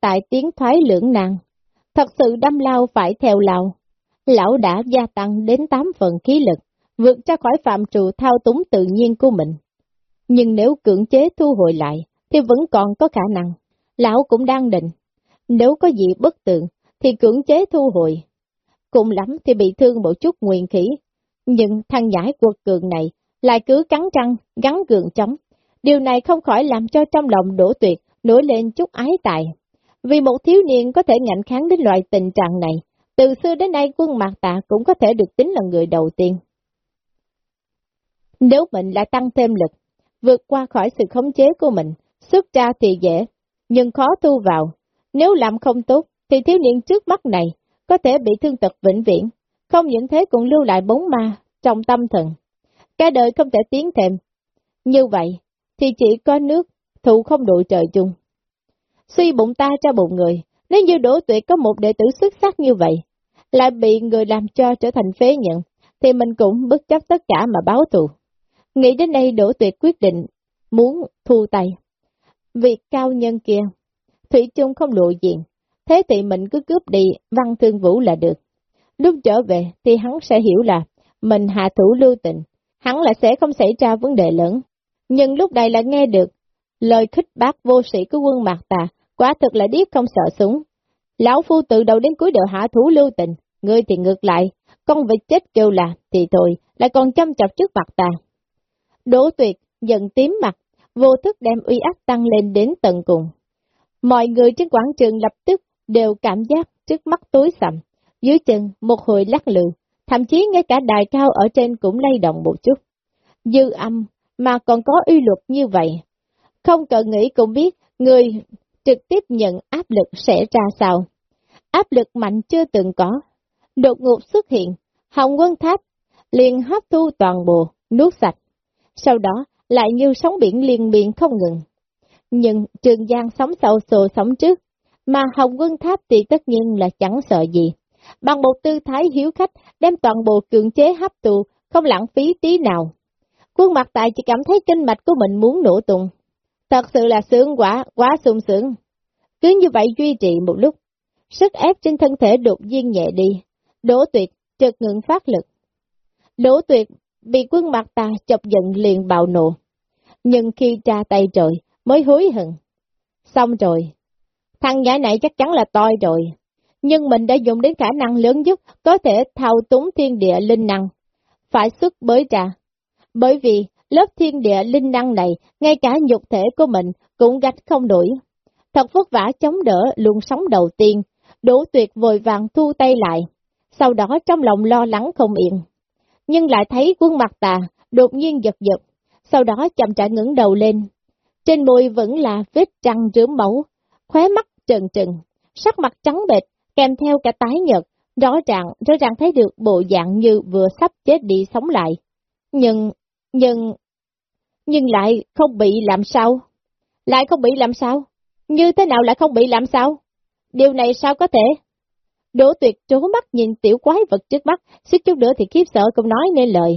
tại tiến thoái lưỡng nan, thật sự đâm lao phải theo lao. Lão đã gia tăng đến 8 phần khí lực, vượt ra khỏi phạm trụ thao túng tự nhiên của mình. Nhưng nếu cưỡng chế thu hồi lại, thì vẫn còn có khả năng. Lão cũng đang định, nếu có gì bất tường, thì cưỡng chế thu hồi. Cùng lắm thì bị thương một chút nguyên khí, nhưng thằng nhãi quật cường này lại cứ cắn răng, gắn gượng chống. Điều này không khỏi làm cho trong lòng đổ tuyệt, nổi lên chút ái tài. Vì một thiếu niên có thể ngạnh kháng đến loại tình trạng này, từ xưa đến nay quân Mạc Tạ cũng có thể được tính là người đầu tiên. Nếu mình lại tăng thêm lực, vượt qua khỏi sự khống chế của mình, xuất ra thì dễ, nhưng khó thu vào. Nếu làm không tốt, thì thiếu niên trước mắt này có thể bị thương tật vĩnh viễn, không những thế cũng lưu lại bóng ma trong tâm thần. Cả đời không thể tiến thêm. Như vậy, thì chỉ có nước, thụ không đội trời chung. Suy bụng ta cho bụng người, nếu như đỗ tuyệt có một đệ tử xuất sắc như vậy, lại bị người làm cho trở thành phế nhận, thì mình cũng bất chấp tất cả mà báo thù. Nghĩ đến đây đỗ tuyệt quyết định, muốn thu tay. Việc cao nhân kia, Thủy chung không lộ diện, thế thì mình cứ cướp đi văn thương vũ là được. Lúc trở về thì hắn sẽ hiểu là mình hạ thủ lưu tình, hắn là sẽ không xảy ra vấn đề lớn. Nhưng lúc này lại nghe được lời khích bác vô sĩ của quân Mạc Tà, quả thực là điếc không sợ súng. Lão phu từ đầu đến cuối đều hạ thủ lưu tình, ngươi thì ngược lại, con vịt chết kêu là, thì thôi, lại còn chăm chọc trước mặt ta. Đỗ tuyệt, giận tím mặt, vô thức đem uy áp tăng lên đến tận cùng. Mọi người trên quảng trường lập tức đều cảm giác trước mắt tối sầm, dưới chân một hồi lắc lư, thậm chí ngay cả đài cao ở trên cũng lay động một chút. Dư âm mà còn có uy luật như vậy. Không cần nghĩ cũng biết người trực tiếp nhận áp lực sẽ ra sao. Áp lực mạnh chưa từng có. Đột ngột xuất hiện, hồng quân tháp liền hấp thu toàn bộ, nuốt sạch. Sau đó lại như sóng biển liên miên không ngừng. Nhưng Trường Giang sóng sâu sồ sóng trước, mà Hồng Quân Tháp thì tất nhiên là chẳng sợ gì. Bằng một tư thái hiếu khách, đem toàn bộ cưỡng chế hấp tụ, không lãng phí tí nào. Quân mặt tại chỉ cảm thấy kinh mạch của mình muốn nổ tung. Thật sự là sướng quá, quá sung sướng. Cứ như vậy duy trì một lúc, sức ép trên thân thể đột nhiên nhẹ đi, đổ tuyệt, chợt ngừng phát lực. đổ tuyệt bị quân mặt ta chọc giận liền bạo nộ. Nhưng khi tra tay trời, mới hối hận. Xong rồi, thằng nhãi này chắc chắn là toi rồi. Nhưng mình đã dùng đến khả năng lớn nhất có thể thao túng thiên địa linh năng. Phải xuất bới trà. Bởi vì lớp thiên địa linh năng này, ngay cả nhục thể của mình cũng gạch không nổi. Thật vất vả chống đỡ luồng sóng đầu tiên, đổ tuyệt vội vàng thu tay lại. Sau đó trong lòng lo lắng không yên. Nhưng lại thấy quân mặt tà, đột nhiên giật giật, sau đó chậm rãi ngẩng đầu lên, trên môi vẫn là vết trăng rướm máu, khóe mắt trần trừng, sắc mặt trắng bệch, kèm theo cả tái nhợt, rõ ràng, rõ ràng thấy được bộ dạng như vừa sắp chết đi sống lại. Nhưng, nhưng, nhưng lại không bị làm sao? Lại không bị làm sao? Như thế nào lại không bị làm sao? Điều này sao có thể? Đỗ tuyệt trố mắt nhìn tiểu quái vật trước mắt, suýt chút nữa thì khiếp sợ không nói nên lời.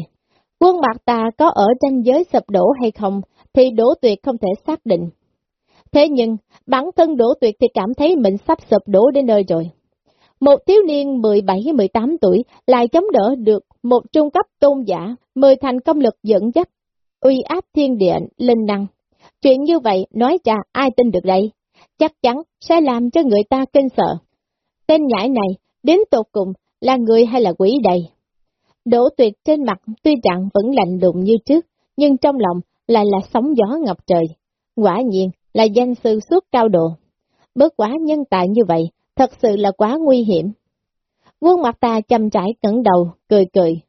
Quân bạc ta có ở tranh giới sập đổ hay không, thì Đỗ Tuyệt không thể xác định. Thế nhưng, bản thân Đỗ Tuyệt thì cảm thấy mình sắp sụp đổ đến nơi rồi. Một thiếu niên 17-18 tuổi lại chống đỡ được một trung cấp tôn giả, mời thành công lực dẫn dắt, uy áp thiên địa, linh năng. Chuyện như vậy nói ra ai tin được đây? Chắc chắn sẽ làm cho người ta kinh sợ. Tên nhãi này, đến tột cùng, là người hay là quỷ đây? Đỗ tuyệt trên mặt tuy rằng vẫn lạnh lùng như trước, nhưng trong lòng lại là sóng gió ngập trời. Quả nhiên là danh sư suốt cao độ. Bớt quá nhân tài như vậy, thật sự là quá nguy hiểm. Quân mặt ta chăm trải cẩn đầu, cười cười.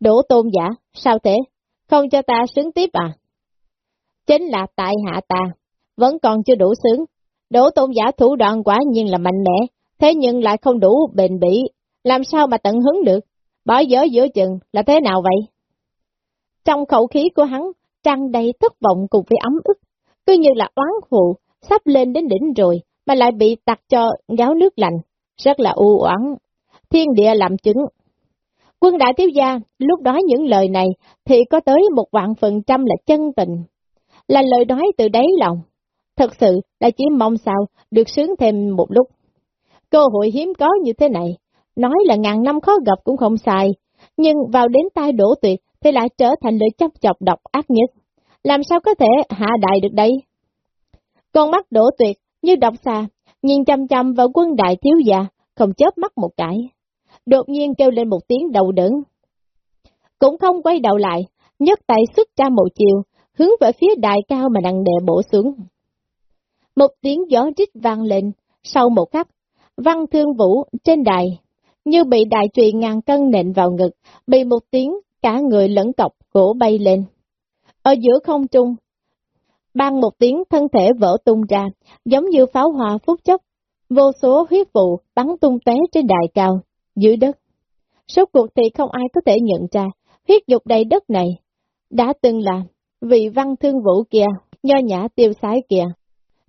Đỗ tôn giả, sao thế? Không cho ta sướng tiếp à? Chính là tại hạ ta, vẫn còn chưa đủ sướng. Đỗ tôn giả thủ đoạn quả nhiên là mạnh mẽ, thế nhưng lại không đủ bền bỉ, làm sao mà tận hứng được? Bỏ dở giữa chừng là thế nào vậy? Trong khẩu khí của hắn trăng đầy thất vọng cùng với ấm ức, cứ như là oán phụ, sắp lên đến đỉnh rồi, mà lại bị tặc cho gáo nước lạnh, rất là u oán. Thiên địa làm chứng. Quân đại thiếu gia, lúc đó những lời này thì có tới một vạn phần trăm là chân tình, là lời nói từ đáy lòng. thật sự là chỉ mong sao được sướng thêm một lúc. Cơ hội hiếm có như thế này, nói là ngàn năm khó gặp cũng không sai, nhưng vào đến tai đổ tuyệt thì lại trở thành lời chấp chọc độc ác nhất. Làm sao có thể hạ đại được đây? Con mắt đổ tuyệt như độc xà, nhìn chăm chăm vào quân đại thiếu gia, không chớp mắt một cái. Đột nhiên kêu lên một tiếng đầu đớn. Cũng không quay đầu lại, nhấc tay xuất ra một chiều, hướng về phía đại cao mà nặng đè bổ xuống. Một tiếng gió rít vang lên, sau một khắc, văn thương vũ trên đài, như bị đại trụy ngàn cân nện vào ngực, bị một tiếng cả người lẫn cọc cổ bay lên. Ở giữa không trung, ban một tiếng thân thể vỡ tung ra, giống như pháo hoa phút chốc, vô số huyết vụ bắn tung tóe trên đài cao, dưới đất. Số cuộc thì không ai có thể nhận ra, huyết dục đầy đất này, đã từng là vị văn thương vũ kia, nho nhã tiêu sái kia,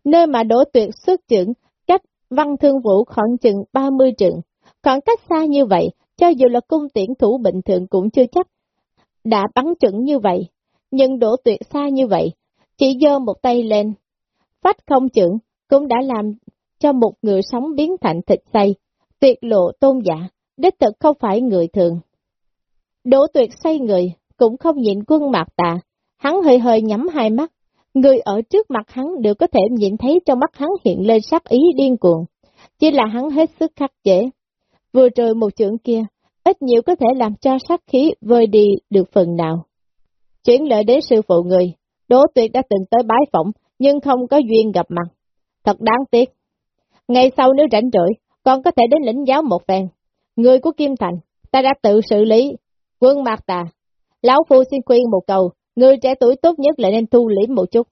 nơi mà đổ tuyệt xuất trưởng, cách văn thương vũ khoảng chừng 30 trượng, khoảng cách xa như vậy, cho dù là cung tiễn thủ bình thường cũng chưa chắc, đã bắn chuẩn như vậy, nhưng đổ tuyệt xa như vậy, chỉ dơ một tay lên, phách không chững cũng đã làm cho một người sống biến thành thịt xay, tuyệt lộ tôn giả, đích thực không phải người thường. Đỗ tuyệt xoay người, cũng không nhịn quân mặt tà, hắn hơi hơi nhắm hai mắt, người ở trước mặt hắn đều có thể nhìn thấy trong mắt hắn hiện lên sắc ý điên cuồng, chỉ là hắn hết sức khắc chế. Vừa rồi một trưởng kia, ít nhiều có thể làm cho sát khí vơi đi được phần nào. Chuyển lợi đến sư phụ người, Đỗ Tuyệt đã từng tới bái phỏng, nhưng không có duyên gặp mặt. Thật đáng tiếc. Ngày sau nếu rảnh rỗi, con có thể đến lĩnh giáo một phen. Người của Kim Thành, ta đã tự xử lý. Quân Mạc Tà, Lão Phu xin khuyên một câu, người trẻ tuổi tốt nhất là nên thu liễm một chút.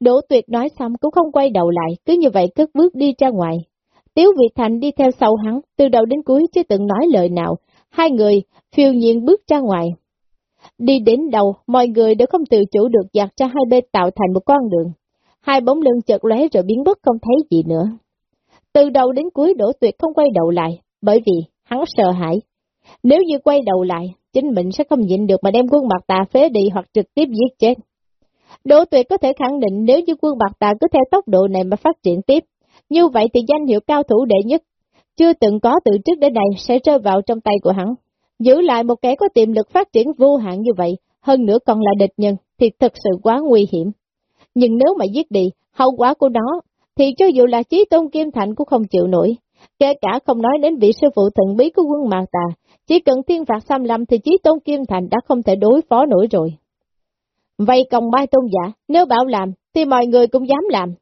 Đỗ Tuyệt nói xong cũng không quay đầu lại, cứ như vậy cất bước đi ra ngoài. Tiếu Việt Thành đi theo sau hắn, từ đầu đến cuối chưa từng nói lời nào, hai người phiêu nhiên bước ra ngoài. Đi đến đầu, mọi người đều không tự chủ được dạt cho hai bên tạo thành một con đường. Hai bóng lưng chợt lóe rồi biến mất không thấy gì nữa. Từ đầu đến cuối đổ Tuyệt không quay đầu lại, bởi vì hắn sợ hãi. Nếu như quay đầu lại, chính mình sẽ không nhịn được mà đem quân mặt tà phế đi hoặc trực tiếp giết chết. Đỗ Tuyệt có thể khẳng định nếu như quân mặt tà cứ theo tốc độ này mà phát triển tiếp, như vậy thì danh hiệu cao thủ đệ nhất, chưa từng có từ trước đến nay sẽ rơi vào trong tay của hắn. Giữ lại một kẻ có tiềm lực phát triển vô hạn như vậy, hơn nữa còn là địch nhân, thì thật sự quá nguy hiểm. Nhưng nếu mà giết đi, hậu quả của nó, thì cho dù là trí tôn kim thành cũng không chịu nổi. Kể cả không nói đến vị sư phụ thần bí của quân mạc tà, chỉ cần thiên phạt xâm lâm thì trí tôn kim thành đã không thể đối phó nổi rồi. Vậy còn mai tôn giả, nếu bảo làm, thì mọi người cũng dám làm.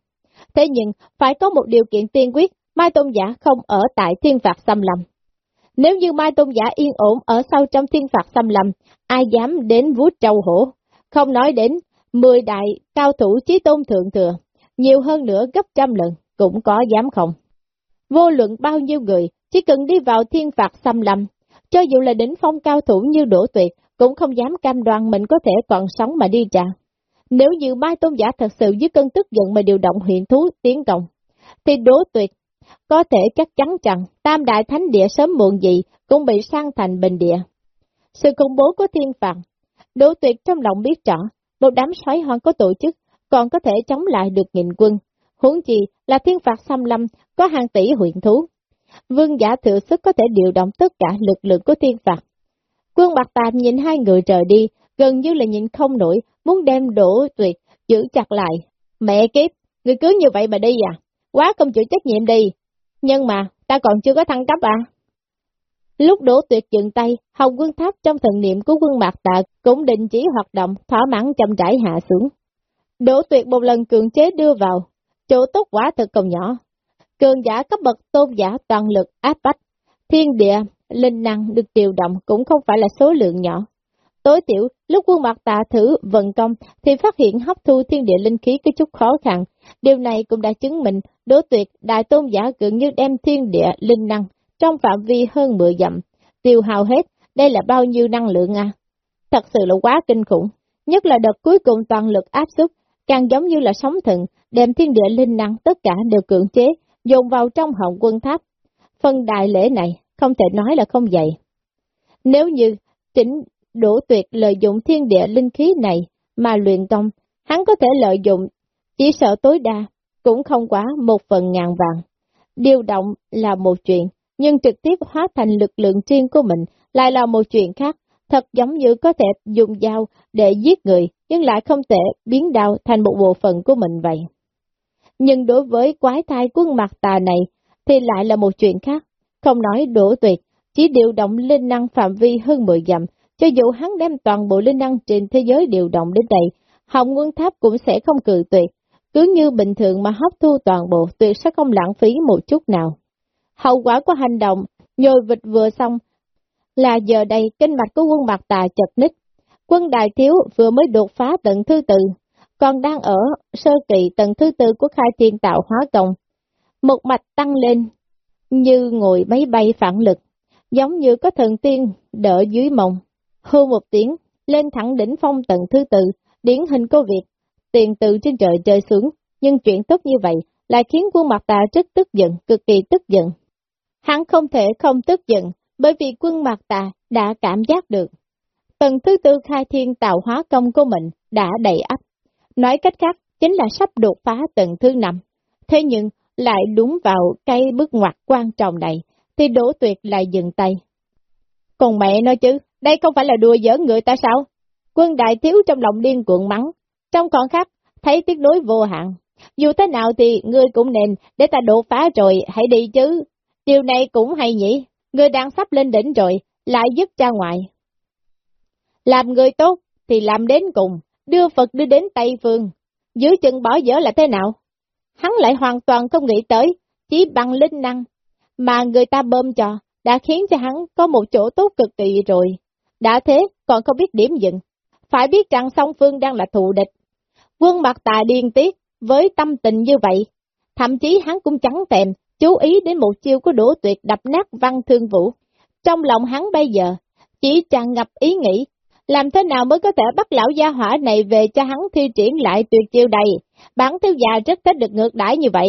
Thế nhưng, phải có một điều kiện tiên quyết, Mai Tôn Giả không ở tại thiên phạt xâm lâm. Nếu như Mai Tôn Giả yên ổn ở sau trong thiên phạt xâm lâm, ai dám đến vút trâu hổ, không nói đến 10 đại cao thủ trí tôn thượng thừa, nhiều hơn nữa gấp trăm lần, cũng có dám không. Vô luận bao nhiêu người, chỉ cần đi vào thiên phạt xâm lâm, cho dù là đỉnh phong cao thủ như đổ tuyệt, cũng không dám cam đoan mình có thể còn sống mà đi ra. Nếu như Mai Tôn Giả thật sự dưới cơn tức giận mà điều động huyện thú tiến công, thì đổ tuyệt có thể chắc chắn rằng tam đại thánh địa sớm muộn gì cũng bị sang thành bình địa. Sự công bố của thiên phạt, đỗ tuyệt trong lòng biết rõ, một đám sói hoang có tổ chức, còn có thể chống lại được nghìn quân. Huống chi là thiên phạt xâm lâm, có hàng tỷ huyện thú. Vương giả thừa sức có thể điều động tất cả lực lượng của thiên phạt. Quân bạc tàm nhìn hai người rời đi, gần như là nhìn không nổi, muốn đem đổ tuyệt, giữ chặt lại. Mẹ kiếp, người cứ như vậy mà đi à? Quá không chịu trách nhiệm đi, nhưng mà, ta còn chưa có thăng cấp à? Lúc đổ tuyệt dừng tay, hồng quân tháp trong thần niệm của quân mạc tạ cũng đình chỉ hoạt động, thỏa mãn chậm rãi hạ xuống. Đỗ tuyệt một lần cường chế đưa vào, chỗ tốt quả thực còn nhỏ. Cường giả cấp bậc tôn giả toàn lực áp bách, thiên địa, linh năng được điều động cũng không phải là số lượng nhỏ. Tối tiểu, lúc quân mặt tạ thử vận công thì phát hiện hấp thu thiên địa linh khí có chút khó khăn. Điều này cũng đã chứng minh đối tuyệt đại tôn giả gần như đem thiên địa linh năng trong phạm vi hơn 10 dặm, tiêu hào hết, đây là bao nhiêu năng lượng à? Thật sự là quá kinh khủng, nhất là đợt cuối cùng toàn lực áp suất càng giống như là sóng thần, đem thiên địa linh năng tất cả đều cưỡng chế, dồn vào trong họng quân tháp. Phần đại lễ này, không thể nói là không vậy. Nếu như chỉnh đổ tuyệt lợi dụng thiên địa linh khí này mà luyện công, hắn có thể lợi dụng chỉ sợ tối đa, cũng không quá một phần ngàn vàng. Điều động là một chuyện, nhưng trực tiếp hóa thành lực lượng riêng của mình lại là một chuyện khác, thật giống như có thể dùng dao để giết người, nhưng lại không thể biến đau thành một bộ phận của mình vậy. Nhưng đối với quái thai quân mặt tà này, thì lại là một chuyện khác, không nói đổ tuyệt, chỉ điều động linh năng phạm vi hơn 10 dặm, cho dù hắn đem toàn bộ linh năng trên thế giới điều động đến đây, Hồng Quân Tháp cũng sẽ không cự tuyệt, cứ như bình thường mà hấp thu toàn bộ tuyệt sẽ không lãng phí một chút nào. Hậu quả của hành động, nhồi vịt vừa xong, là giờ đây kinh mạch của quân mặt tà chật ních. Quân đại thiếu vừa mới đột phá tận thứ tự, còn đang ở sơ kỳ tầng thứ tư của khai thiên tạo hóa công. Một mạch tăng lên, như ngồi máy bay phản lực, giống như có thần tiên đỡ dưới mộng. Hô một tiếng, lên thẳng đỉnh phong tầng thứ tư, điển hình cô việc, tiền từ trên trời rơi xuống, nhưng chuyện tốt như vậy lại khiến quân mặt tà rất tức giận, cực kỳ tức giận. Hắn không thể không tức giận, bởi vì quân mặt tà đã cảm giác được. Tầng thứ tư khai thiên tạo hóa công của mình đã đầy ắp. Nói cách khác, chính là sắp đột phá tầng thứ năm. Thế nhưng, lại đúng vào cây bước ngoặt quan trọng này, thì Đỗ tuyệt lại dừng tay. Còn mẹ nói chứ, đây không phải là đùa giỡn người ta sao? Quân đại thiếu trong lòng điên cuộn mắng, trong con khác, thấy tiếc nối vô hạn. Dù thế nào thì ngươi cũng nên, để ta đột phá rồi, hãy đi chứ. Điều này cũng hay nhỉ, ngươi đang sắp lên đỉnh rồi, lại dứt ra ngoài. Làm người tốt, thì làm đến cùng, đưa Phật đưa đến Tây Phương, dưới chân bỏ dở là thế nào? Hắn lại hoàn toàn không nghĩ tới, chỉ bằng linh năng, mà người ta bơm cho, đã khiến cho hắn có một chỗ tốt cực kỳ rồi. Đã thế, còn không biết điểm dừng. Phải biết rằng song phương đang là thù địch. Quân mặt tà điên tiết, với tâm tình như vậy, thậm chí hắn cũng chẳng thèm, chú ý đến một chiêu của đổ tuyệt đập nát văn thương vũ. Trong lòng hắn bây giờ, chỉ tràn ngập ý nghĩ, làm thế nào mới có thể bắt lão gia hỏa này về cho hắn thi triển lại tuyệt chiêu đầy, bản thiếu già rất thích được ngược đãi như vậy.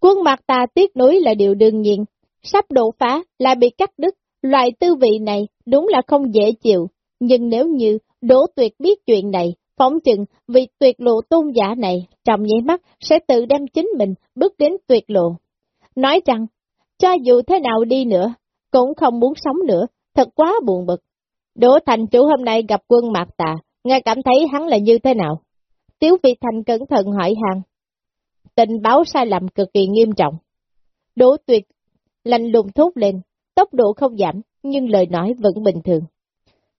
Quân mặt tà tiếc nuối là điều đương nhiên, sắp đột phá lại bị cắt đứt, loại tư vị này đúng là không dễ chịu, nhưng nếu như Đỗ Tuyệt biết chuyện này, phóng chừng vì tuyệt lộ tôn giả này trong nháy mắt sẽ tự đem chính mình bước đến tuyệt lộ. Nói rằng, cho dù thế nào đi nữa, cũng không muốn sống nữa, thật quá buồn bực. Đỗ Thành chủ hôm nay gặp quân mạc tà, ngài cảm thấy hắn là như thế nào? Tiếu Vi Thành cẩn thận hỏi hàng. Tình báo sai lầm cực kỳ nghiêm trọng. Đỗ Tuyệt lạnh lùng thốt lên, tốc độ không giảm, nhưng lời nói vẫn bình thường.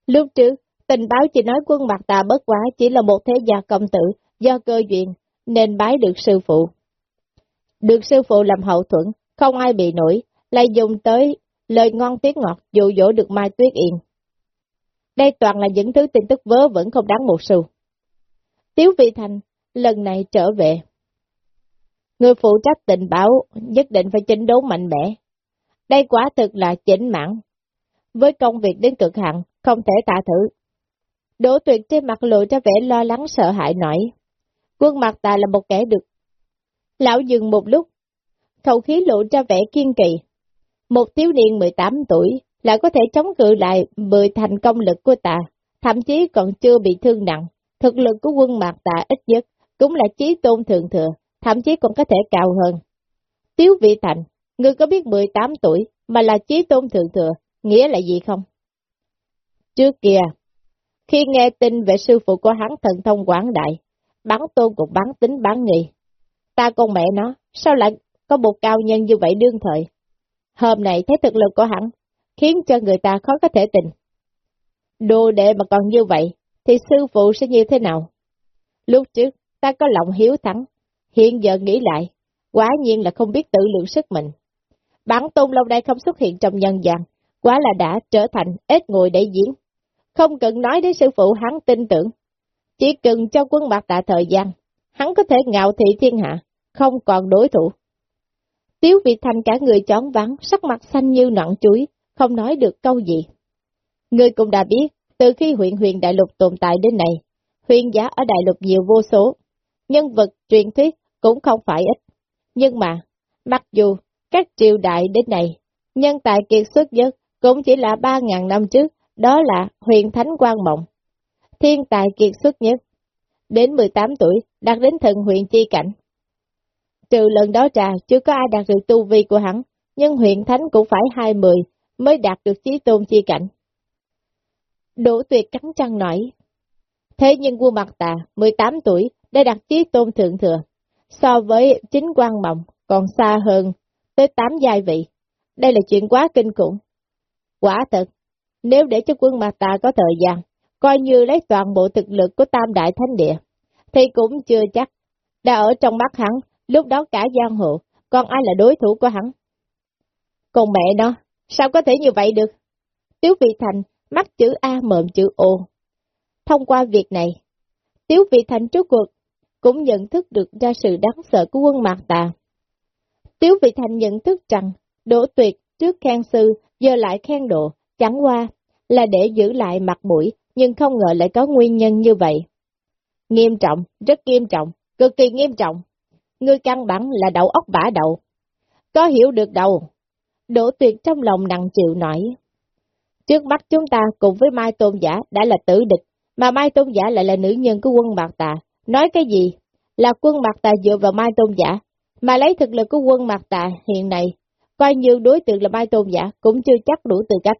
Lúc trước, tình báo chỉ nói quân Mạc tà bất quá chỉ là một thế gia công tử, do cơ duyên, nên bái được sư phụ. Được sư phụ làm hậu thuẫn, không ai bị nổi, lại dùng tới lời ngon tiếng ngọt dụ dỗ được Mai Tuyết Yên. Đây toàn là những thứ tin tức vớ vẫn không đáng một xu. Tiếu Vi Thành lần này trở về. Người phụ trách tình báo nhất định phải chỉnh đốn mạnh mẽ. Đây quả thực là chỉnh mãn. Với công việc đến cực hạn, không thể tạ thử. Đỗ tuyệt trên mặt lộ ra vẻ lo lắng sợ hãi nổi. Quân mặt ta là một kẻ được. Lão dừng một lúc, khẩu khí lộ ra vẻ kiên kỳ. Một thiếu niên 18 tuổi lại có thể chống cự lại 10 thành công lực của ta, thậm chí còn chưa bị thương nặng. Thực lực của quân mạc tạ ít nhất cũng là chí tôn thượng thừa, thậm chí còn có thể cao hơn. Tiếu vị thành, ngươi có biết 18 tuổi mà là chí tôn thượng thừa, nghĩa là gì không? Trước kia, khi nghe tin về sư phụ của hắn thần thông quảng đại, bắn tôn cũng bắn tính bán nghị. Ta con mẹ nó, sao lại có một cao nhân như vậy đương thời? Hôm nay thấy thực lực của hắn, khiến cho người ta khó có thể tình. Đồ đệ mà còn như vậy, thì sư phụ sẽ như thế nào? Lúc trước, ta có lòng hiếu thắng, hiện giờ nghĩ lại, quả nhiên là không biết tự lượng sức mình. Bản tôn lâu nay không xuất hiện trong nhân gian, quá là đã trở thành ếch ngồi để diễn. Không cần nói đến sư phụ hắn tin tưởng, chỉ cần cho quân bạc tạ thời gian, hắn có thể ngạo thị thiên hạ, không còn đối thủ. Tiếu Việt Thành cả người chón vắng, sắc mặt xanh như nặng chuối, không nói được câu gì. Người cũng đã biết, từ khi huyện huyền đại lục tồn tại đến nay, huyền giá ở đại lục nhiều vô số, nhân vật truyền thuyết cũng không phải ít. Nhưng mà, mặc dù các triều đại đến nay, nhân tài kiệt xuất nhất cũng chỉ là 3.000 năm trước, đó là huyền thánh quan mộng. Thiên tài kiệt xuất nhất, đến 18 tuổi, đạt đến thần huyện chi cảnh. Trừ lần đó trà chưa có ai đạt được tu vi của hắn, nhưng huyện thánh cũng phải 20 mới đạt được chí tôn chi cảnh. Đỗ tuyệt cắn trăng nói. Thế nhưng quân mặt tà, 18 tuổi, đã đạt chí tôn thượng thừa, so với chính quan mộng còn xa hơn, tới 8 giai vị. Đây là chuyện quá kinh khủng. Quả thật, nếu để cho quân mặt tà có thời gian, coi như lấy toàn bộ thực lực của tam đại thánh địa, thì cũng chưa chắc. Đã ở trong mắt hắn, lúc đó cả giang hồ, còn ai là đối thủ của hắn? Còn mẹ nó, sao có thể như vậy được? Tiếu Vị Thành mắt chữ A mượm chữ O. Thông qua việc này, Tiếu Vị Thành trước cuộc cũng nhận thức được ra sự đáng sợ của quân Mạc Tà. Tiếu Vị Thành nhận thức rằng, đổ tuyệt trước khen sư, giờ lại khen độ, chẳng qua là để giữ lại mặt mũi, nhưng không ngờ lại có nguyên nhân như vậy. Nghiêm trọng, rất nghiêm trọng, cực kỳ nghiêm trọng. Ngươi căn bản là đậu óc bả đậu. Có hiểu được đâu. Đỗ tuyệt trong lòng nặng chịu nổi. Trước mắt chúng ta cùng với Mai Tôn Giả đã là tử địch, mà Mai Tôn Giả lại là nữ nhân của quân Mạc Tà. Nói cái gì? Là quân Mạc Tà dựa vào Mai Tôn Giả, mà lấy thực lực của quân Mạc Tà hiện nay, coi như đối tượng là Mai Tôn Giả cũng chưa chắc đủ tư cách.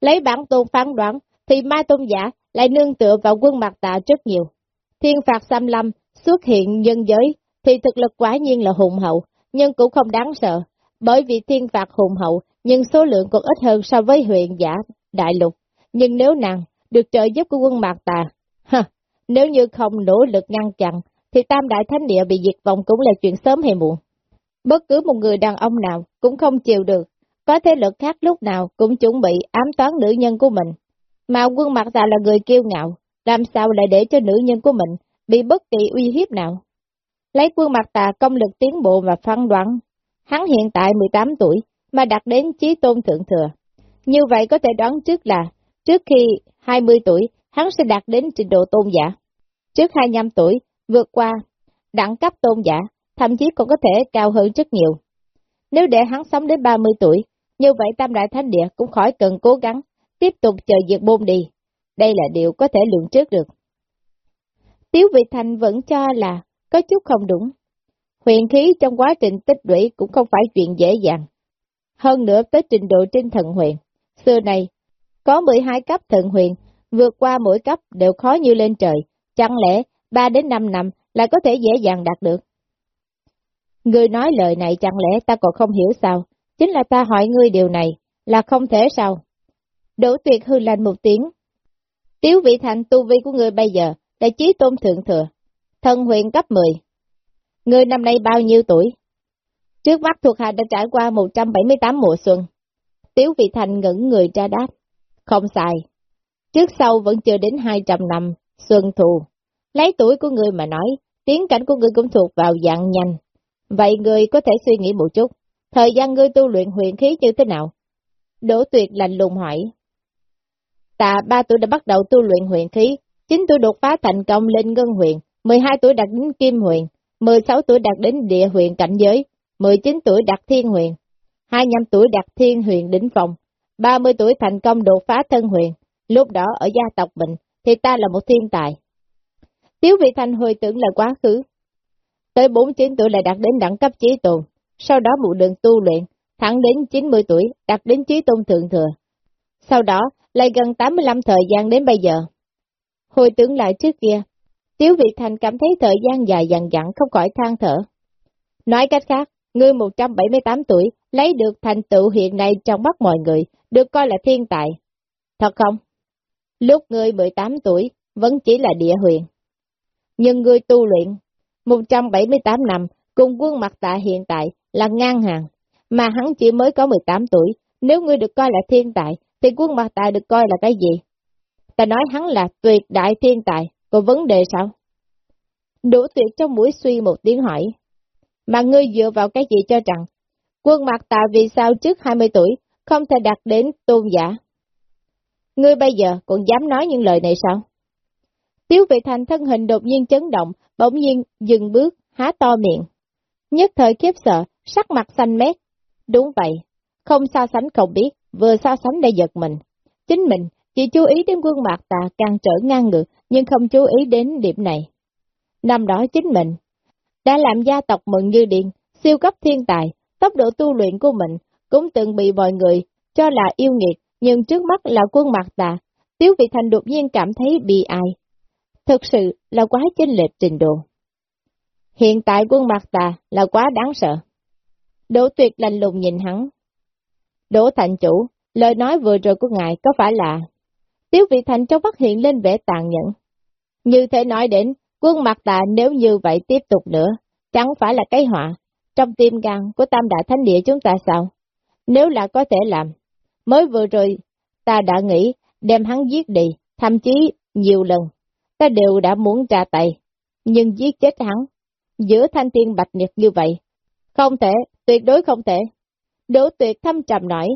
Lấy bản tôn phán đoán, thì Mai Tôn Giả lại nương tựa vào quân Mạc Tà rất nhiều. Thiên phạt xâm lâm xuất hiện nhân giới, thì thực lực quả nhiên là hùng hậu, nhưng cũng không đáng sợ, bởi vì thiên phạt hùng hậu, nhưng số lượng còn ít hơn so với huyện giả đại lục. Nhưng nếu nàng được trợ giúp của quân Mạc Tà, ha, nếu như không nỗ lực ngăn chặn, thì tam đại thánh địa bị diệt vong cũng là chuyện sớm hay muộn. Bất cứ một người đàn ông nào cũng không chịu được, có thế lực khác lúc nào cũng chuẩn bị ám toán nữ nhân của mình. Mà quân Mạc Tà là người kiêu ngạo, làm sao lại để cho nữ nhân của mình bị bất kỳ uy hiếp nào. Lấy quân Mạc Tà công lực tiến bộ và phán đoán, hắn hiện tại 18 tuổi mà đạt đến chí tôn thượng thừa. Như vậy có thể đoán trước là, trước khi 20 tuổi, hắn sẽ đạt đến trình độ tôn giả. Trước 25 tuổi, vượt qua đẳng cấp tôn giả, thậm chí còn có thể cao hơn rất nhiều. Nếu để hắn sống đến 30 tuổi, như vậy Tam Đại Thánh Địa cũng khỏi cần cố gắng, tiếp tục chờ diệt bôn đi. Đây là điều có thể lượng trước được. Tiếu Vị Thành vẫn cho là có chút không đúng. Huyền khí trong quá trình tích lũy cũng không phải chuyện dễ dàng. Hơn nữa tới trình độ trên thần huyền. Xưa này, có 12 cấp thần huyền, vượt qua mỗi cấp đều khó như lên trời. Chẳng lẽ 3 đến 5 năm là có thể dễ dàng đạt được? Người nói lời này chẳng lẽ ta còn không hiểu sao? Chính là ta hỏi ngươi điều này, là không thể sao? Đỗ tuyệt hư lành một tiếng. Tiếu vị thành tu vi của người bây giờ là chí tôn thượng thừa, thân huyền cấp 10. Ngươi năm nay bao nhiêu tuổi? Trước mắt thuộc hạ đã trải qua 178 mùa xuân. Tiếu vị thành ngẩn người ra đáp. Không sai. Trước sau vẫn chưa đến 200 năm, xuân thù. Lấy tuổi của người mà nói, tiến cảnh của người cũng thuộc vào dạng nhanh. Vậy người có thể suy nghĩ một chút, thời gian ngươi tu luyện huyền khí như thế nào? Đỗ tuyệt lạnh lùng hỏi. Ta ba tuổi đã bắt đầu tu luyện huyền khí, 9 tuổi đột phá thành công lên ngân huyền, 12 tuổi đạt đến kim huyền, 16 tuổi đạt đến địa huyền cảnh giới, 19 tuổi đạt thiên huyền, 25 tuổi đạt thiên huyền đỉnh phòng, 30 tuổi thành công đột phá thân huyền, lúc đó ở gia tộc mình thì ta là một thiên tài. Tiếu vị thành hồi tưởng là quá khứ. Tới 49 tuổi lại đạt đến đẳng cấp trí tồn, sau đó một đường tu luyện, thẳng đến 90 tuổi đạt đến trí tôn thượng thừa. Sau đó lại gần 85 thời gian đến bây giờ. Hồi tưởng lại trước kia, Tiếu Vị Thành cảm thấy thời gian dài dằn dặn không khỏi than thở. Nói cách khác, ngươi 178 tuổi, lấy được thành tựu hiện nay trong mắt mọi người, được coi là thiên tài. Thật không? Lúc ngươi 18 tuổi, vẫn chỉ là địa huyền. Nhưng ngươi tu luyện, 178 năm, cùng quân mặt tạ hiện tại là ngang hàng, mà hắn chỉ mới có 18 tuổi, nếu ngươi được coi là thiên tài, thì quân mặt tạ được coi là cái gì? Ta nói hắn là tuyệt đại thiên tài, có vấn đề sao? Đỗ tuyệt trong mũi suy một tiếng hỏi. Mà ngươi dựa vào cái gì cho rằng, quân mặt tạ vì sao trước 20 tuổi, không thể đạt đến tôn giả? Ngươi bây giờ còn dám nói những lời này sao? Tiếu vị thành thân hình đột nhiên chấn động, bỗng nhiên dừng bước, há to miệng. Nhất thời khiếp sợ, sắc mặt xanh mét. Đúng vậy, không so sánh không biết, vừa so sánh đã giật mình. Chính mình chỉ chú ý đến quân mặt tà càng trở ngang ngược, nhưng không chú ý đến điểm này. Năm đó chính mình đã làm gia tộc mừng như điện, siêu cấp thiên tài, tốc độ tu luyện của mình cũng từng bị mọi người cho là yêu nghiệt, nhưng trước mắt là quân mặt tà, Tiếu Vị Thành đột nhiên cảm thấy bị ai. Thực sự là quá chênh lệch trình độ. Hiện tại quân mặt tà là quá đáng sợ. Đỗ tuyệt lành lùng nhìn hắn. Đỗ thành chủ, lời nói vừa rồi của ngài có phải là... Tiếu Vị Thành trong mắt hiện lên vẻ tàn nhẫn. Như thế nói đến, quân mặt tà nếu như vậy tiếp tục nữa, chẳng phải là cái họa trong tim gan của tam đại thánh địa chúng ta sao? Nếu là có thể làm, mới vừa rồi ta đã nghĩ đem hắn giết đi, thậm chí nhiều lần, ta đều đã muốn trả tay, nhưng giết chết hắn, giữa thanh tiên bạch nhật như vậy, không thể, tuyệt đối không thể. Đỗ tuyệt thâm trầm nói,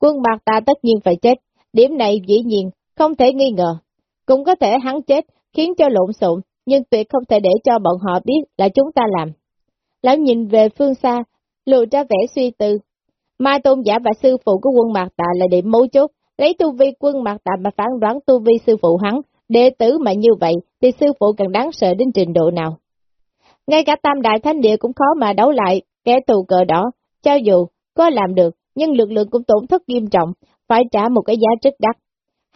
quân bạc ta tất nhiên phải chết, điểm này dĩ nhiên, không thể nghi ngờ. Cũng có thể hắn chết, khiến cho lộn xộn, nhưng tuyệt không thể để cho bọn họ biết là chúng ta làm. Lão nhìn về phương xa, lộ ra vẻ suy tư. Mai tôn giả và sư phụ của quân mạc tạ là điểm mấu chốt, lấy tu vi quân mạc tạ mà phán đoán tu vi sư phụ hắn, đệ tử mà như vậy thì sư phụ càng đáng sợ đến trình độ nào. Ngay cả tam đại thánh địa cũng khó mà đấu lại kẻ tù cờ đỏ, cho dù có làm được, nhưng lực lượng cũng tổn thất nghiêm trọng, phải trả một cái giá rất đắt.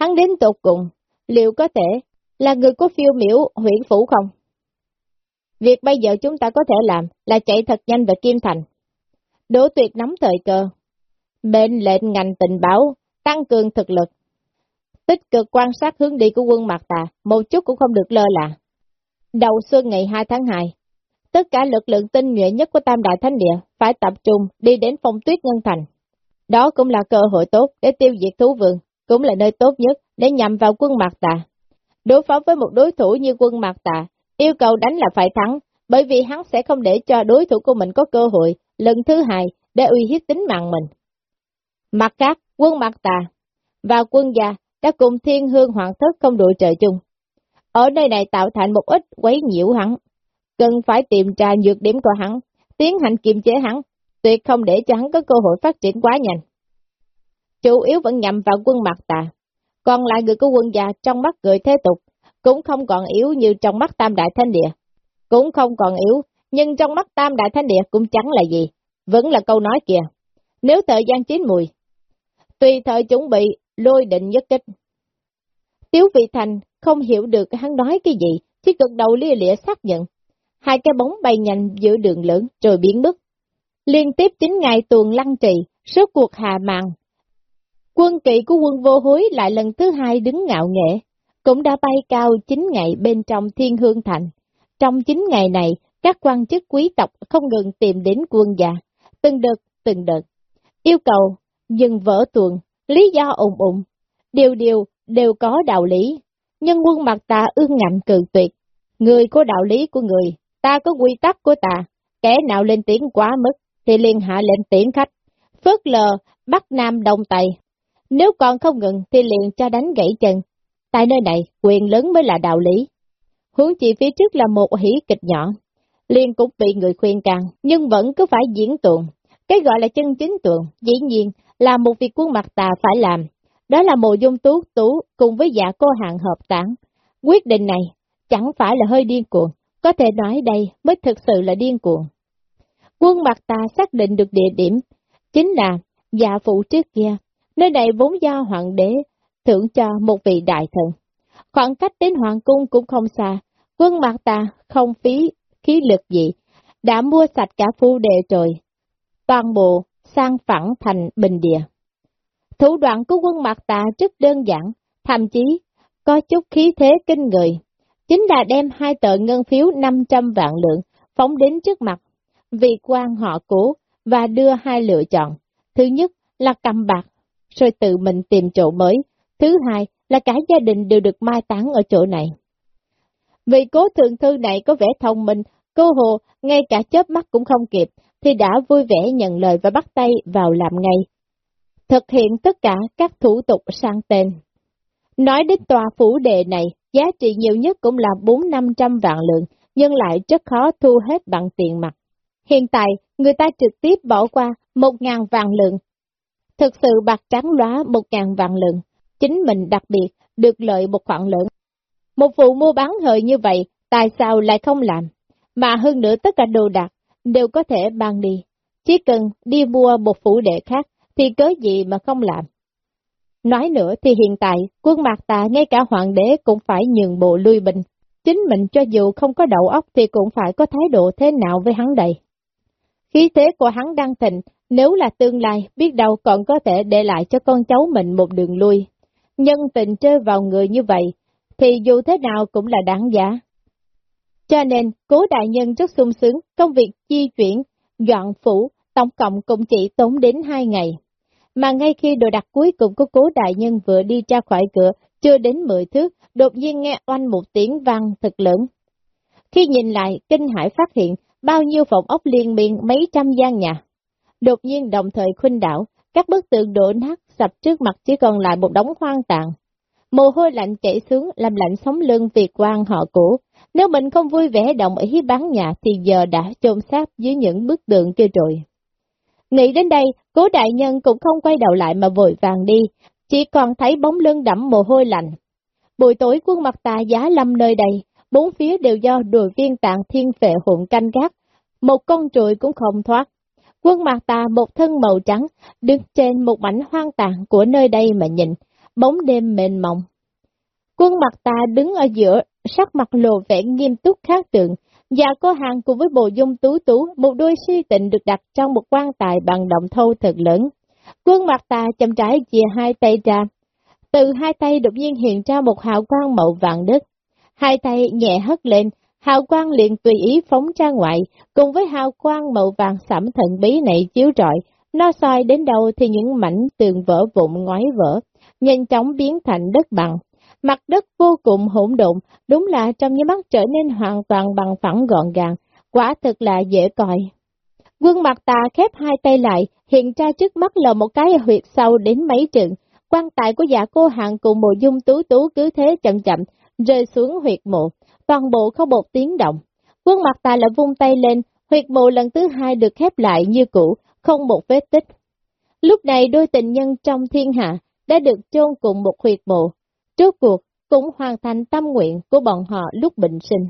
Hắn đến tột cùng, liệu có thể là người có phiêu miểu huyện phủ không? Việc bây giờ chúng ta có thể làm là chạy thật nhanh về Kim Thành. Đỗ tuyệt nắm thời cơ. bên lệnh ngành tình báo, tăng cường thực lực. Tích cực quan sát hướng đi của quân Mạc Tà, một chút cũng không được lơ là. Đầu xuân ngày 2 tháng 2, tất cả lực lượng tinh nhuệ nhất của Tam Đại Thánh Địa phải tập trung đi đến phong tuyết Ngân Thành. Đó cũng là cơ hội tốt để tiêu diệt thú vườn, cũng là nơi tốt nhất để nhằm vào quân Mạc Tà. Đối phó với một đối thủ như quân Mạc Tà, yêu cầu đánh là phải thắng, bởi vì hắn sẽ không để cho đối thủ của mình có cơ hội lần thứ hai để uy hiếp tính mạng mình. Mặt khác, quân Mạc Tà và quân gia đã cùng thiên hương hoàng thất không đội trời chung. Ở nơi này tạo thành một ít quấy nhiễu hắn, cần phải tìm ra nhược điểm của hắn, tiến hành kiềm chế hắn, tuyệt không để cho hắn có cơ hội phát triển quá nhanh. Chủ yếu vẫn nhằm vào quân mặt Tà, còn lại người của quân gia trong mắt người thế tục, cũng không còn yếu như trong mắt Tam Đại Thánh Địa. Cũng không còn yếu, nhưng trong mắt Tam Đại Thánh Địa cũng chẳng là gì, vẫn là câu nói kìa. Nếu thời gian chín mùi, tùy thời chuẩn bị, lôi định nhất kích. Tiếu Vị Thành không hiểu được hắn nói cái gì, chỉ cực đầu lia lịa xác nhận. Hai cái bóng bay nhanh giữa đường lớn rồi biến mất. Liên tiếp chín ngày tuần lăng trì, suốt cuộc hà màng. Quân kỵ của quân vô hối lại lần thứ hai đứng ngạo nghệ, cũng đã bay cao 9 ngày bên trong thiên hương thành. Trong 9 ngày này, các quan chức quý tộc không ngừng tìm đến quân già, từng đợt, từng đợt. Yêu cầu, dừng vỡ tuần, lý do ủng ủng, điều điều đều có đạo lý. Nhưng quân mặt ta ương ngạnh cự tuyệt, người có đạo lý của người, ta có quy tắc của ta, kẻ nào lên tiếng quá mức, thì liền hạ lệnh tiễn khách, phớt lờ, Bắc Nam Đông Tây. Nếu còn không ngừng thì liền cho đánh gãy chân, Tại nơi này, quyền lớn mới là đạo lý. Hướng chỉ phía trước là một hỷ kịch nhỏ. Liên cũng bị người khuyên can, nhưng vẫn cứ phải diễn tuồng. Cái gọi là chân chính tuồng, dĩ nhiên là một việc quân mặt tà phải làm. Đó là mộ dung tú tú cùng với dạ cô hạng hợp tán. Quyết định này chẳng phải là hơi điên cuồng, có thể nói đây mới thực sự là điên cuồng. Quân mặt tà xác định được địa điểm, chính là dạ phụ trước kia. Nơi này vốn do hoàng đế thưởng cho một vị đại thần. Khoảng cách đến hoàng cung cũng không xa, quân mặt ta không phí khí lực gì, đã mua sạch cả phu đề rồi. toàn bộ sang phẳng thành bình địa. Thủ đoạn của quân mặt ta rất đơn giản, thậm chí có chút khí thế kinh người, chính là đem hai tờ ngân phiếu 500 vạn lượng phóng đến trước mặt, vị quan họ cũ và đưa hai lựa chọn. Thứ nhất là cầm bạc, rồi tự mình tìm chỗ mới, Thứ hai là cả gia đình đều được mai táng ở chỗ này. Vì cố thượng thư này có vẻ thông minh, cô hồ ngay cả chớp mắt cũng không kịp, thì đã vui vẻ nhận lời và bắt tay vào làm ngay. Thực hiện tất cả các thủ tục sang tên. Nói đến tòa phủ đề này, giá trị nhiều nhất cũng là 4-500 vạn lượng, nhưng lại rất khó thu hết bằng tiền mặt. Hiện tại, người ta trực tiếp bỏ qua 1.000 vạn lượng. Thực sự bạc trắng lóa một ngàn vạn lượng, chính mình đặc biệt được lợi một khoản lớn. Một vụ mua bán hời như vậy, tại sao lại không làm? Mà hơn nữa tất cả đồ đạc đều có thể mang đi. Chỉ cần đi mua một phủ đệ khác thì cớ gì mà không làm. Nói nữa thì hiện tại, quân mạc tà ngay cả hoàng đế cũng phải nhường bộ lui bình. Chính mình cho dù không có đầu óc thì cũng phải có thái độ thế nào với hắn đây. Khí thế của hắn đang thịnh, nếu là tương lai, biết đâu còn có thể để lại cho con cháu mình một đường lui. Nhân tình chơi vào người như vậy, thì dù thế nào cũng là đáng giá. Cho nên, cố đại nhân rất sung sướng, công việc di chuyển, dọn phủ, tổng cộng cũng chỉ tốn đến hai ngày. Mà ngay khi đồ đặt cuối cùng của cố đại nhân vừa đi ra khỏi cửa, chưa đến mười thước, đột nhiên nghe oanh một tiếng vang thật lớn. Khi nhìn lại, kinh hải phát hiện bao nhiêu phòng ốc liên miên mấy trăm gian nhà. Đột nhiên đồng thời khuynh đảo, các bức tượng đổ nát sập trước mặt chỉ còn lại một đống hoang tàn. Mồ hôi lạnh chảy xuống làm lạnh sống lưng việc quan họ cũ. Nếu mình không vui vẻ đồng ý bán nhà thì giờ đã chôn xác dưới những bức tượng kia rồi. Nghĩ đến đây, cố đại nhân cũng không quay đầu lại mà vội vàng đi, chỉ còn thấy bóng lưng đẫm mồ hôi lạnh. Buổi tối quân mặt tà giá lâm nơi đây, bốn phía đều do đội viên tạng thiên vệ hụn canh gác, một con trụi cũng không thoát. Quân mặt tà một thân màu trắng, đứng trên một mảnh hoang tàn của nơi đây mà nhìn, bóng đêm mềm mộng. Quân mặt tà đứng ở giữa, sắc mặt lộ vẻ nghiêm túc khác tượng, và có hàng cùng với bộ dung tú tú, một đôi suy tịnh được đặt trong một quan tài bằng động thâu thật lớn. Quân mặt tà chậm rãi chia hai tay ra. Từ hai tay đột nhiên hiện ra một hào quang màu vàng đất. Hai tay nhẹ hất lên, hào quang liền tùy ý phóng ra ngoài, cùng với hào quang màu vàng sẫm thần bí này chiếu rọi, nó soi đến đâu thì những mảnh tường vỡ vụn ngoái vỡ, nhanh chóng biến thành đất bằng. Mặt đất vô cùng hỗn độn, đúng là trong những mắt trở nên hoàn toàn bằng phẳng gọn gàng, quả thực là dễ coi. Quân mặt ta khép hai tay lại, hiện ra trước mắt là một cái huyệt sâu đến mấy trượng. Quan tài của giả cô hạng cùng mộ dung tú tú cứ thế chậm chậm, rơi xuống huyệt mộ, toàn bộ không một tiếng động. Quân mặt ta lại vung tay lên, huyệt mộ lần thứ hai được khép lại như cũ, không một vết tích. Lúc này đôi tình nhân trong thiên hạ đã được chôn cùng một huyệt mộ, trước cuộc cũng hoàn thành tâm nguyện của bọn họ lúc bệnh sinh.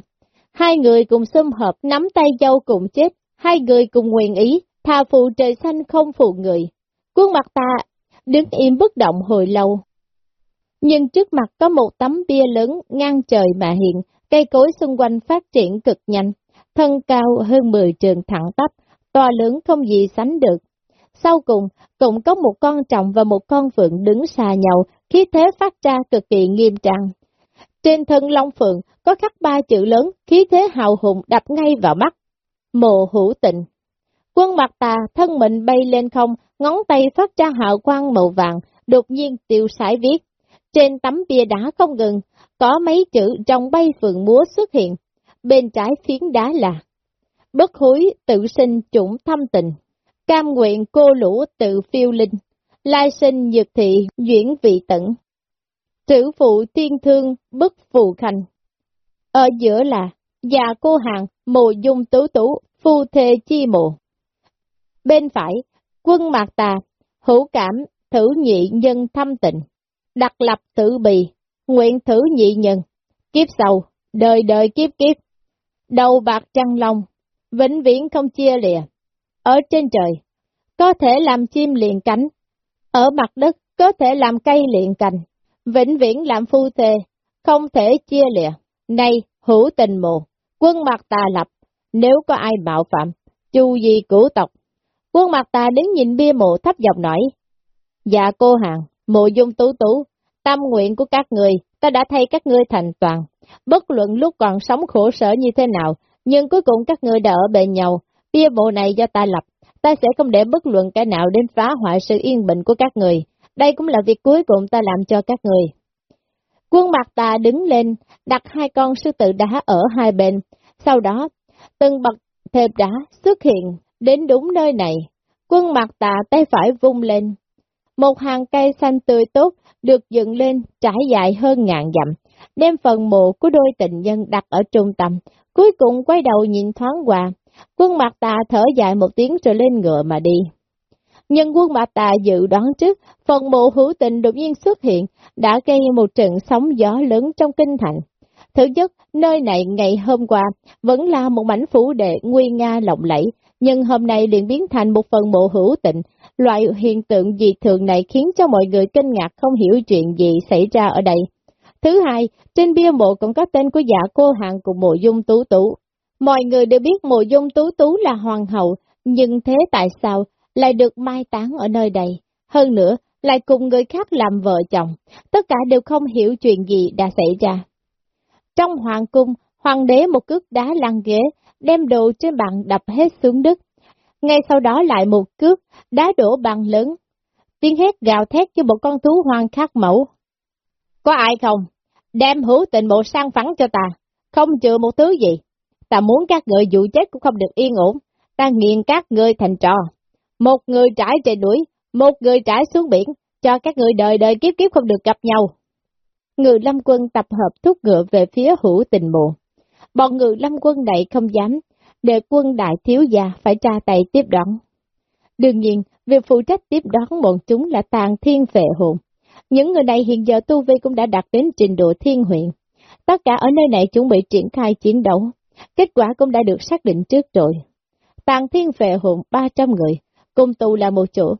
Hai người cùng xâm hợp nắm tay dâu cùng chết, hai người cùng nguyện ý, thà phụ trời xanh không phụ người. Quân mặt ta đứng im bất động hồi lâu. Nhưng trước mặt có một tấm bia lớn ngang trời mà hiện, cây cối xung quanh phát triển cực nhanh, thân cao hơn 10 trường thẳng tắp, to lớn không gì sánh được. Sau cùng, cũng có một con trọng và một con phượng đứng xa nhau, khí thế phát ra cực kỳ nghiêm trang. Trên thân Long Phượng có khắc ba chữ lớn, khí thế hào hùng đập ngay vào mắt. Mộ hữu tịnh. Quân mặt tà, thân mình bay lên không, ngón tay phát ra hào quang màu vàng, đột nhiên tiêu sải viết. Trên tấm bia đá không ngừng, có mấy chữ trong bay phượng múa xuất hiện. Bên trái phiến đá là Bất hối tự sinh chủng thâm tình, cam nguyện cô lũ tự phiêu linh, lai sinh nhược thị duyển vị tận. Trữ phụ thiên thương bất phù khanh. Ở giữa là già cô hàng mồ dung tú tú phu thê chi mộ. Bên phải, quân mạc tà, hữu cảm, thử nhị nhân thâm tịnh, đặt lập tự bì, nguyện thử nhị nhân, kiếp sau, đời đời kiếp kiếp, đầu bạc trăng long, vĩnh viễn không chia lìa. Ở trên trời, có thể làm chim liền cánh, ở mặt đất có thể làm cây liền cành, vĩnh viễn làm phu thề, không thể chia lìa. Nay, hữu tình mù quân mặt tà lập, nếu có ai bạo phạm, chu gì cửu tộc. Quân mặt tà đứng nhìn bia mộ thấp giọng nói, Dạ cô hàng, mộ dung tú tú, tâm nguyện của các người, ta đã thay các ngươi thành toàn. Bất luận lúc còn sống khổ sở như thế nào, nhưng cuối cùng các ngươi đã ở bên nhau, bia mộ này do ta lập, ta sẽ không để bất luận cái nào đến phá hoại sự yên bình của các người. Đây cũng là việc cuối cùng ta làm cho các người. Quân mặt tà đứng lên, đặt hai con sư tử đá ở hai bên, sau đó, từng bậc thềm đá xuất hiện, đến đúng nơi này. Quân mặt tà tay phải vung lên. Một hàng cây xanh tươi tốt được dựng lên trải dài hơn ngàn dặm, đem phần mộ của đôi tình nhân đặt ở trung tâm, cuối cùng quay đầu nhìn thoáng qua. Quân mặt tà thở dài một tiếng rồi lên ngựa mà đi. Nhưng quân mặt tà dự đoán trước, phần mộ hữu tình đột nhiên xuất hiện, đã gây một trận sóng gió lớn trong kinh thành. Thứ nhất, nơi này ngày hôm qua vẫn là một mảnh phủ đệ nguy nga lộng lẫy, nhưng hôm nay liền biến thành một phần mộ hữu tịnh. Loại hiện tượng dị thường này khiến cho mọi người kinh ngạc không hiểu chuyện gì xảy ra ở đây. Thứ hai, trên bia mộ cũng có tên của giả cô hàng cùng mộ dung tú tú. Mọi người đều biết mộ dung tú tú là hoàng hậu, nhưng thế tại sao lại được mai táng ở nơi đây? Hơn nữa, lại cùng người khác làm vợ chồng, tất cả đều không hiểu chuyện gì đã xảy ra. Trong hoàng cung, hoàng đế một cước đá lăn ghế, đem đồ trên bàn đập hết xuống đất. Ngay sau đó lại một cước, đá đổ bàn lớn. Tiếng hét gào thét như một con thú hoang khác mẫu. Có ai không? Đem hữu tình bộ sang phẳng cho ta, không chừa một thứ gì. Ta muốn các người dụ chết cũng không được yên ổn, ta nghiền các người thành trò. Một người trải trên núi, một người trải xuống biển, cho các người đời đời kiếp kiếp không được gặp nhau. Người lâm quân tập hợp thúc ngựa về phía hữu tình mộ. Bọn ngự lâm quân này không dám, để quân đại thiếu gia phải tra tay tiếp đón. Đương nhiên, việc phụ trách tiếp đón bọn chúng là tàn thiên vệ hồn. Những người này hiện giờ Tu Vi cũng đã đạt đến trình độ thiên huyện. Tất cả ở nơi này chuẩn bị triển khai chiến đấu. Kết quả cũng đã được xác định trước rồi. Tàn thiên vệ hồn 300 người, cùng tù là một chỗ,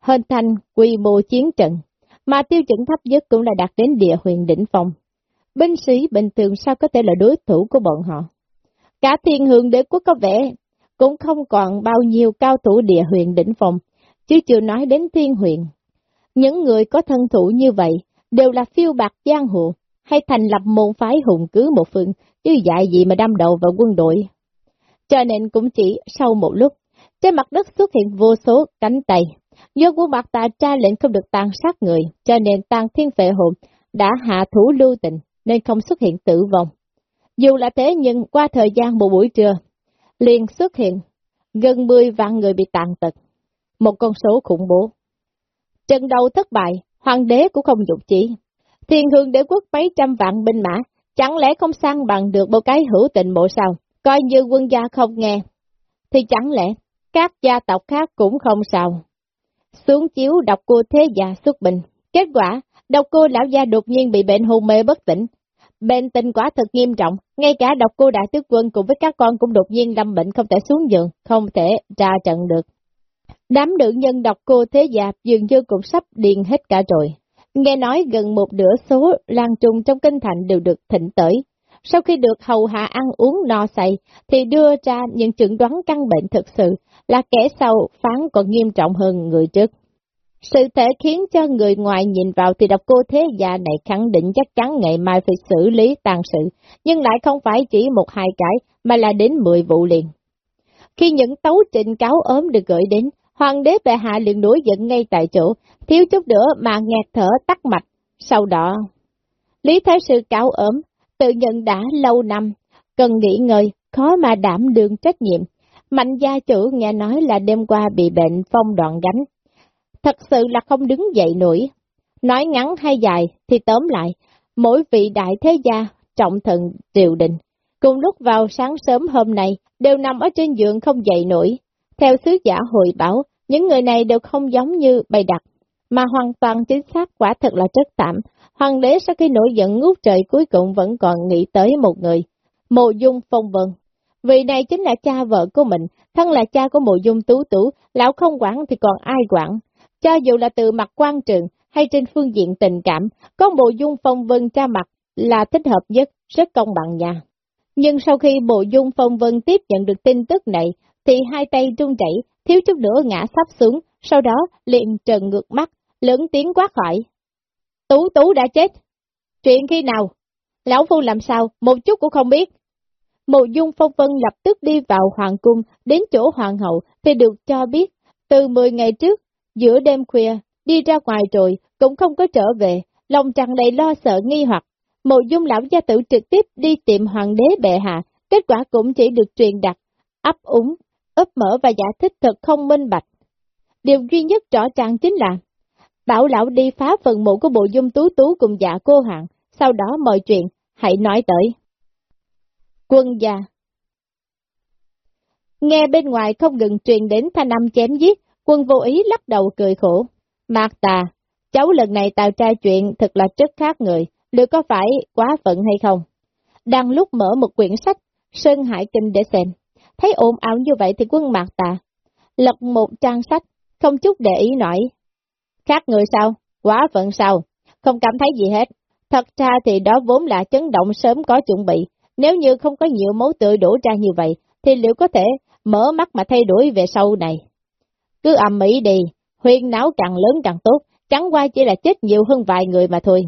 hình thành quy mô chiến trận, mà tiêu chuẩn thấp nhất cũng là đạt đến địa huyện đỉnh phòng. Binh sĩ bình thường sao có thể là đối thủ của bọn họ? Cả thiên hương đế quốc có vẻ cũng không còn bao nhiêu cao thủ địa huyền đỉnh phong, chứ chưa nói đến thiên huyền. Những người có thân thủ như vậy đều là phiêu bạc giang hồ, hay thành lập môn phái hùng cứ một phương, chứ dạy gì mà đâm đầu vào quân đội. Cho nên cũng chỉ sau một lúc, trên mặt đất xuất hiện vô số cánh tay. Do quân bạc tà tra lệnh không được tàn sát người, cho nên tàn thiên vệ hồn đã hạ thủ lưu tình, nên không xuất hiện tử vong. Dù là thế nhưng qua thời gian một buổi trưa, liền xuất hiện gần 10 vạn người bị tàn tật. Một con số khủng bố. Trận đầu thất bại, hoàng đế cũng không dục chỉ. Thiên hương đế quốc mấy trăm vạn binh mã, chẳng lẽ không sang bằng được một cái hữu tình bộ sao? Coi như quân gia không nghe, thì chẳng lẽ các gia tộc khác cũng không sao? Xuống chiếu đọc cô thế gia xuất bình. Kết quả, độc cô lão gia đột nhiên bị bệnh hôn mê bất tỉnh. Bệnh tình quả thật nghiêm trọng, ngay cả độc cô đại tướng quân cùng với các con cũng đột nhiên lâm bệnh không thể xuống giường, không thể ra trận được. Đám nữ nhân độc cô thế gia dường như cũng sắp điên hết cả rồi. Nghe nói gần một nửa số lan trùng trong kinh thành đều được thịnh tới. Sau khi được hầu hạ ăn uống no say, thì đưa ra những chẩn đoán căn bệnh thực sự là kẻ sau phán còn nghiêm trọng hơn người trước. Sự thể khiến cho người ngoài nhìn vào thì độc cô thế gia này khẳng định chắc chắn ngày mai phải xử lý tàn sự, nhưng lại không phải chỉ một hai cái, mà là đến mười vụ liền. Khi những tấu trình cáo ốm được gửi đến, hoàng đế bệ hạ liền đuổi giận ngay tại chỗ, thiếu chút nữa mà nghẹt thở tắt mạch. Sau đó, Lý Thái Sư cáo ốm, tự nhận đã lâu năm, cần nghỉ ngơi, khó mà đảm đương trách nhiệm. Mạnh gia chủ nghe nói là đêm qua bị bệnh phong đoạn gánh. Thật sự là không đứng dậy nổi. Nói ngắn hay dài thì tóm lại, mỗi vị đại thế gia, trọng thần, triều đình, cùng lúc vào sáng sớm hôm nay, đều nằm ở trên giường không dậy nổi. Theo sứ giả hội bảo, những người này đều không giống như bày đặt, mà hoàn toàn chính xác quả thật là rất tạm. Hoàng đế sau khi nổi giận ngút trời cuối cùng vẫn còn nghĩ tới một người, Mộ Dung Phong Vân. Vị này chính là cha vợ của mình, thân là cha của Mộ Dung Tú Tú, lão không quản thì còn ai quản. Cho dù là từ mặt quan trường hay trên phương diện tình cảm, có bộ Dung Phong Vân cha mặt là thích hợp nhất, rất công bằng nha. Nhưng sau khi bộ Dung Phong Vân tiếp nhận được tin tức này, thì hai tay trung chảy, thiếu chút nữa ngã sắp xuống, sau đó liền trần ngược mắt, lớn tiếng quát hỏi. Tú Tú đã chết. Chuyện khi nào? Lão Phu làm sao, một chút cũng không biết. Mộ dung phong vân lập tức đi vào hoàng cung, đến chỗ hoàng hậu, thì được cho biết, từ 10 ngày trước, giữa đêm khuya, đi ra ngoài rồi, cũng không có trở về, lòng tràn đầy lo sợ nghi hoặc. Mộ dung lão gia tử trực tiếp đi tìm hoàng đế bệ hạ, kết quả cũng chỉ được truyền đặt, ấp úng, ấp mở và giải thích thật không minh bạch. Điều duy nhất rõ ràng chính là, bảo lão đi phá phần mộ của bộ dung tú tú cùng dạ cô hạng, sau đó mọi chuyện, hãy nói tới. Quân gia Nghe bên ngoài không ngừng truyền đến thanh âm chém giết, quân vô ý lắc đầu cười khổ. Mạc tà, cháu lần này tạo trai chuyện thật là rất khác người, liệu có phải quá phận hay không? đang lúc mở một quyển sách, Sơn Hải Kinh để xem. Thấy ồn ào như vậy thì quân mạc tà, lật một trang sách, không chút để ý nổi. Khác người sao? Quá phận sao? Không cảm thấy gì hết. Thật ra thì đó vốn là chấn động sớm có chuẩn bị. Nếu như không có nhiều máu tươi đổ ra như vậy, thì liệu có thể mở mắt mà thay đổi về sau này? Cứ ầm mỹ đi, huyên náo càng lớn càng tốt, chẳng qua chỉ là chết nhiều hơn vài người mà thôi.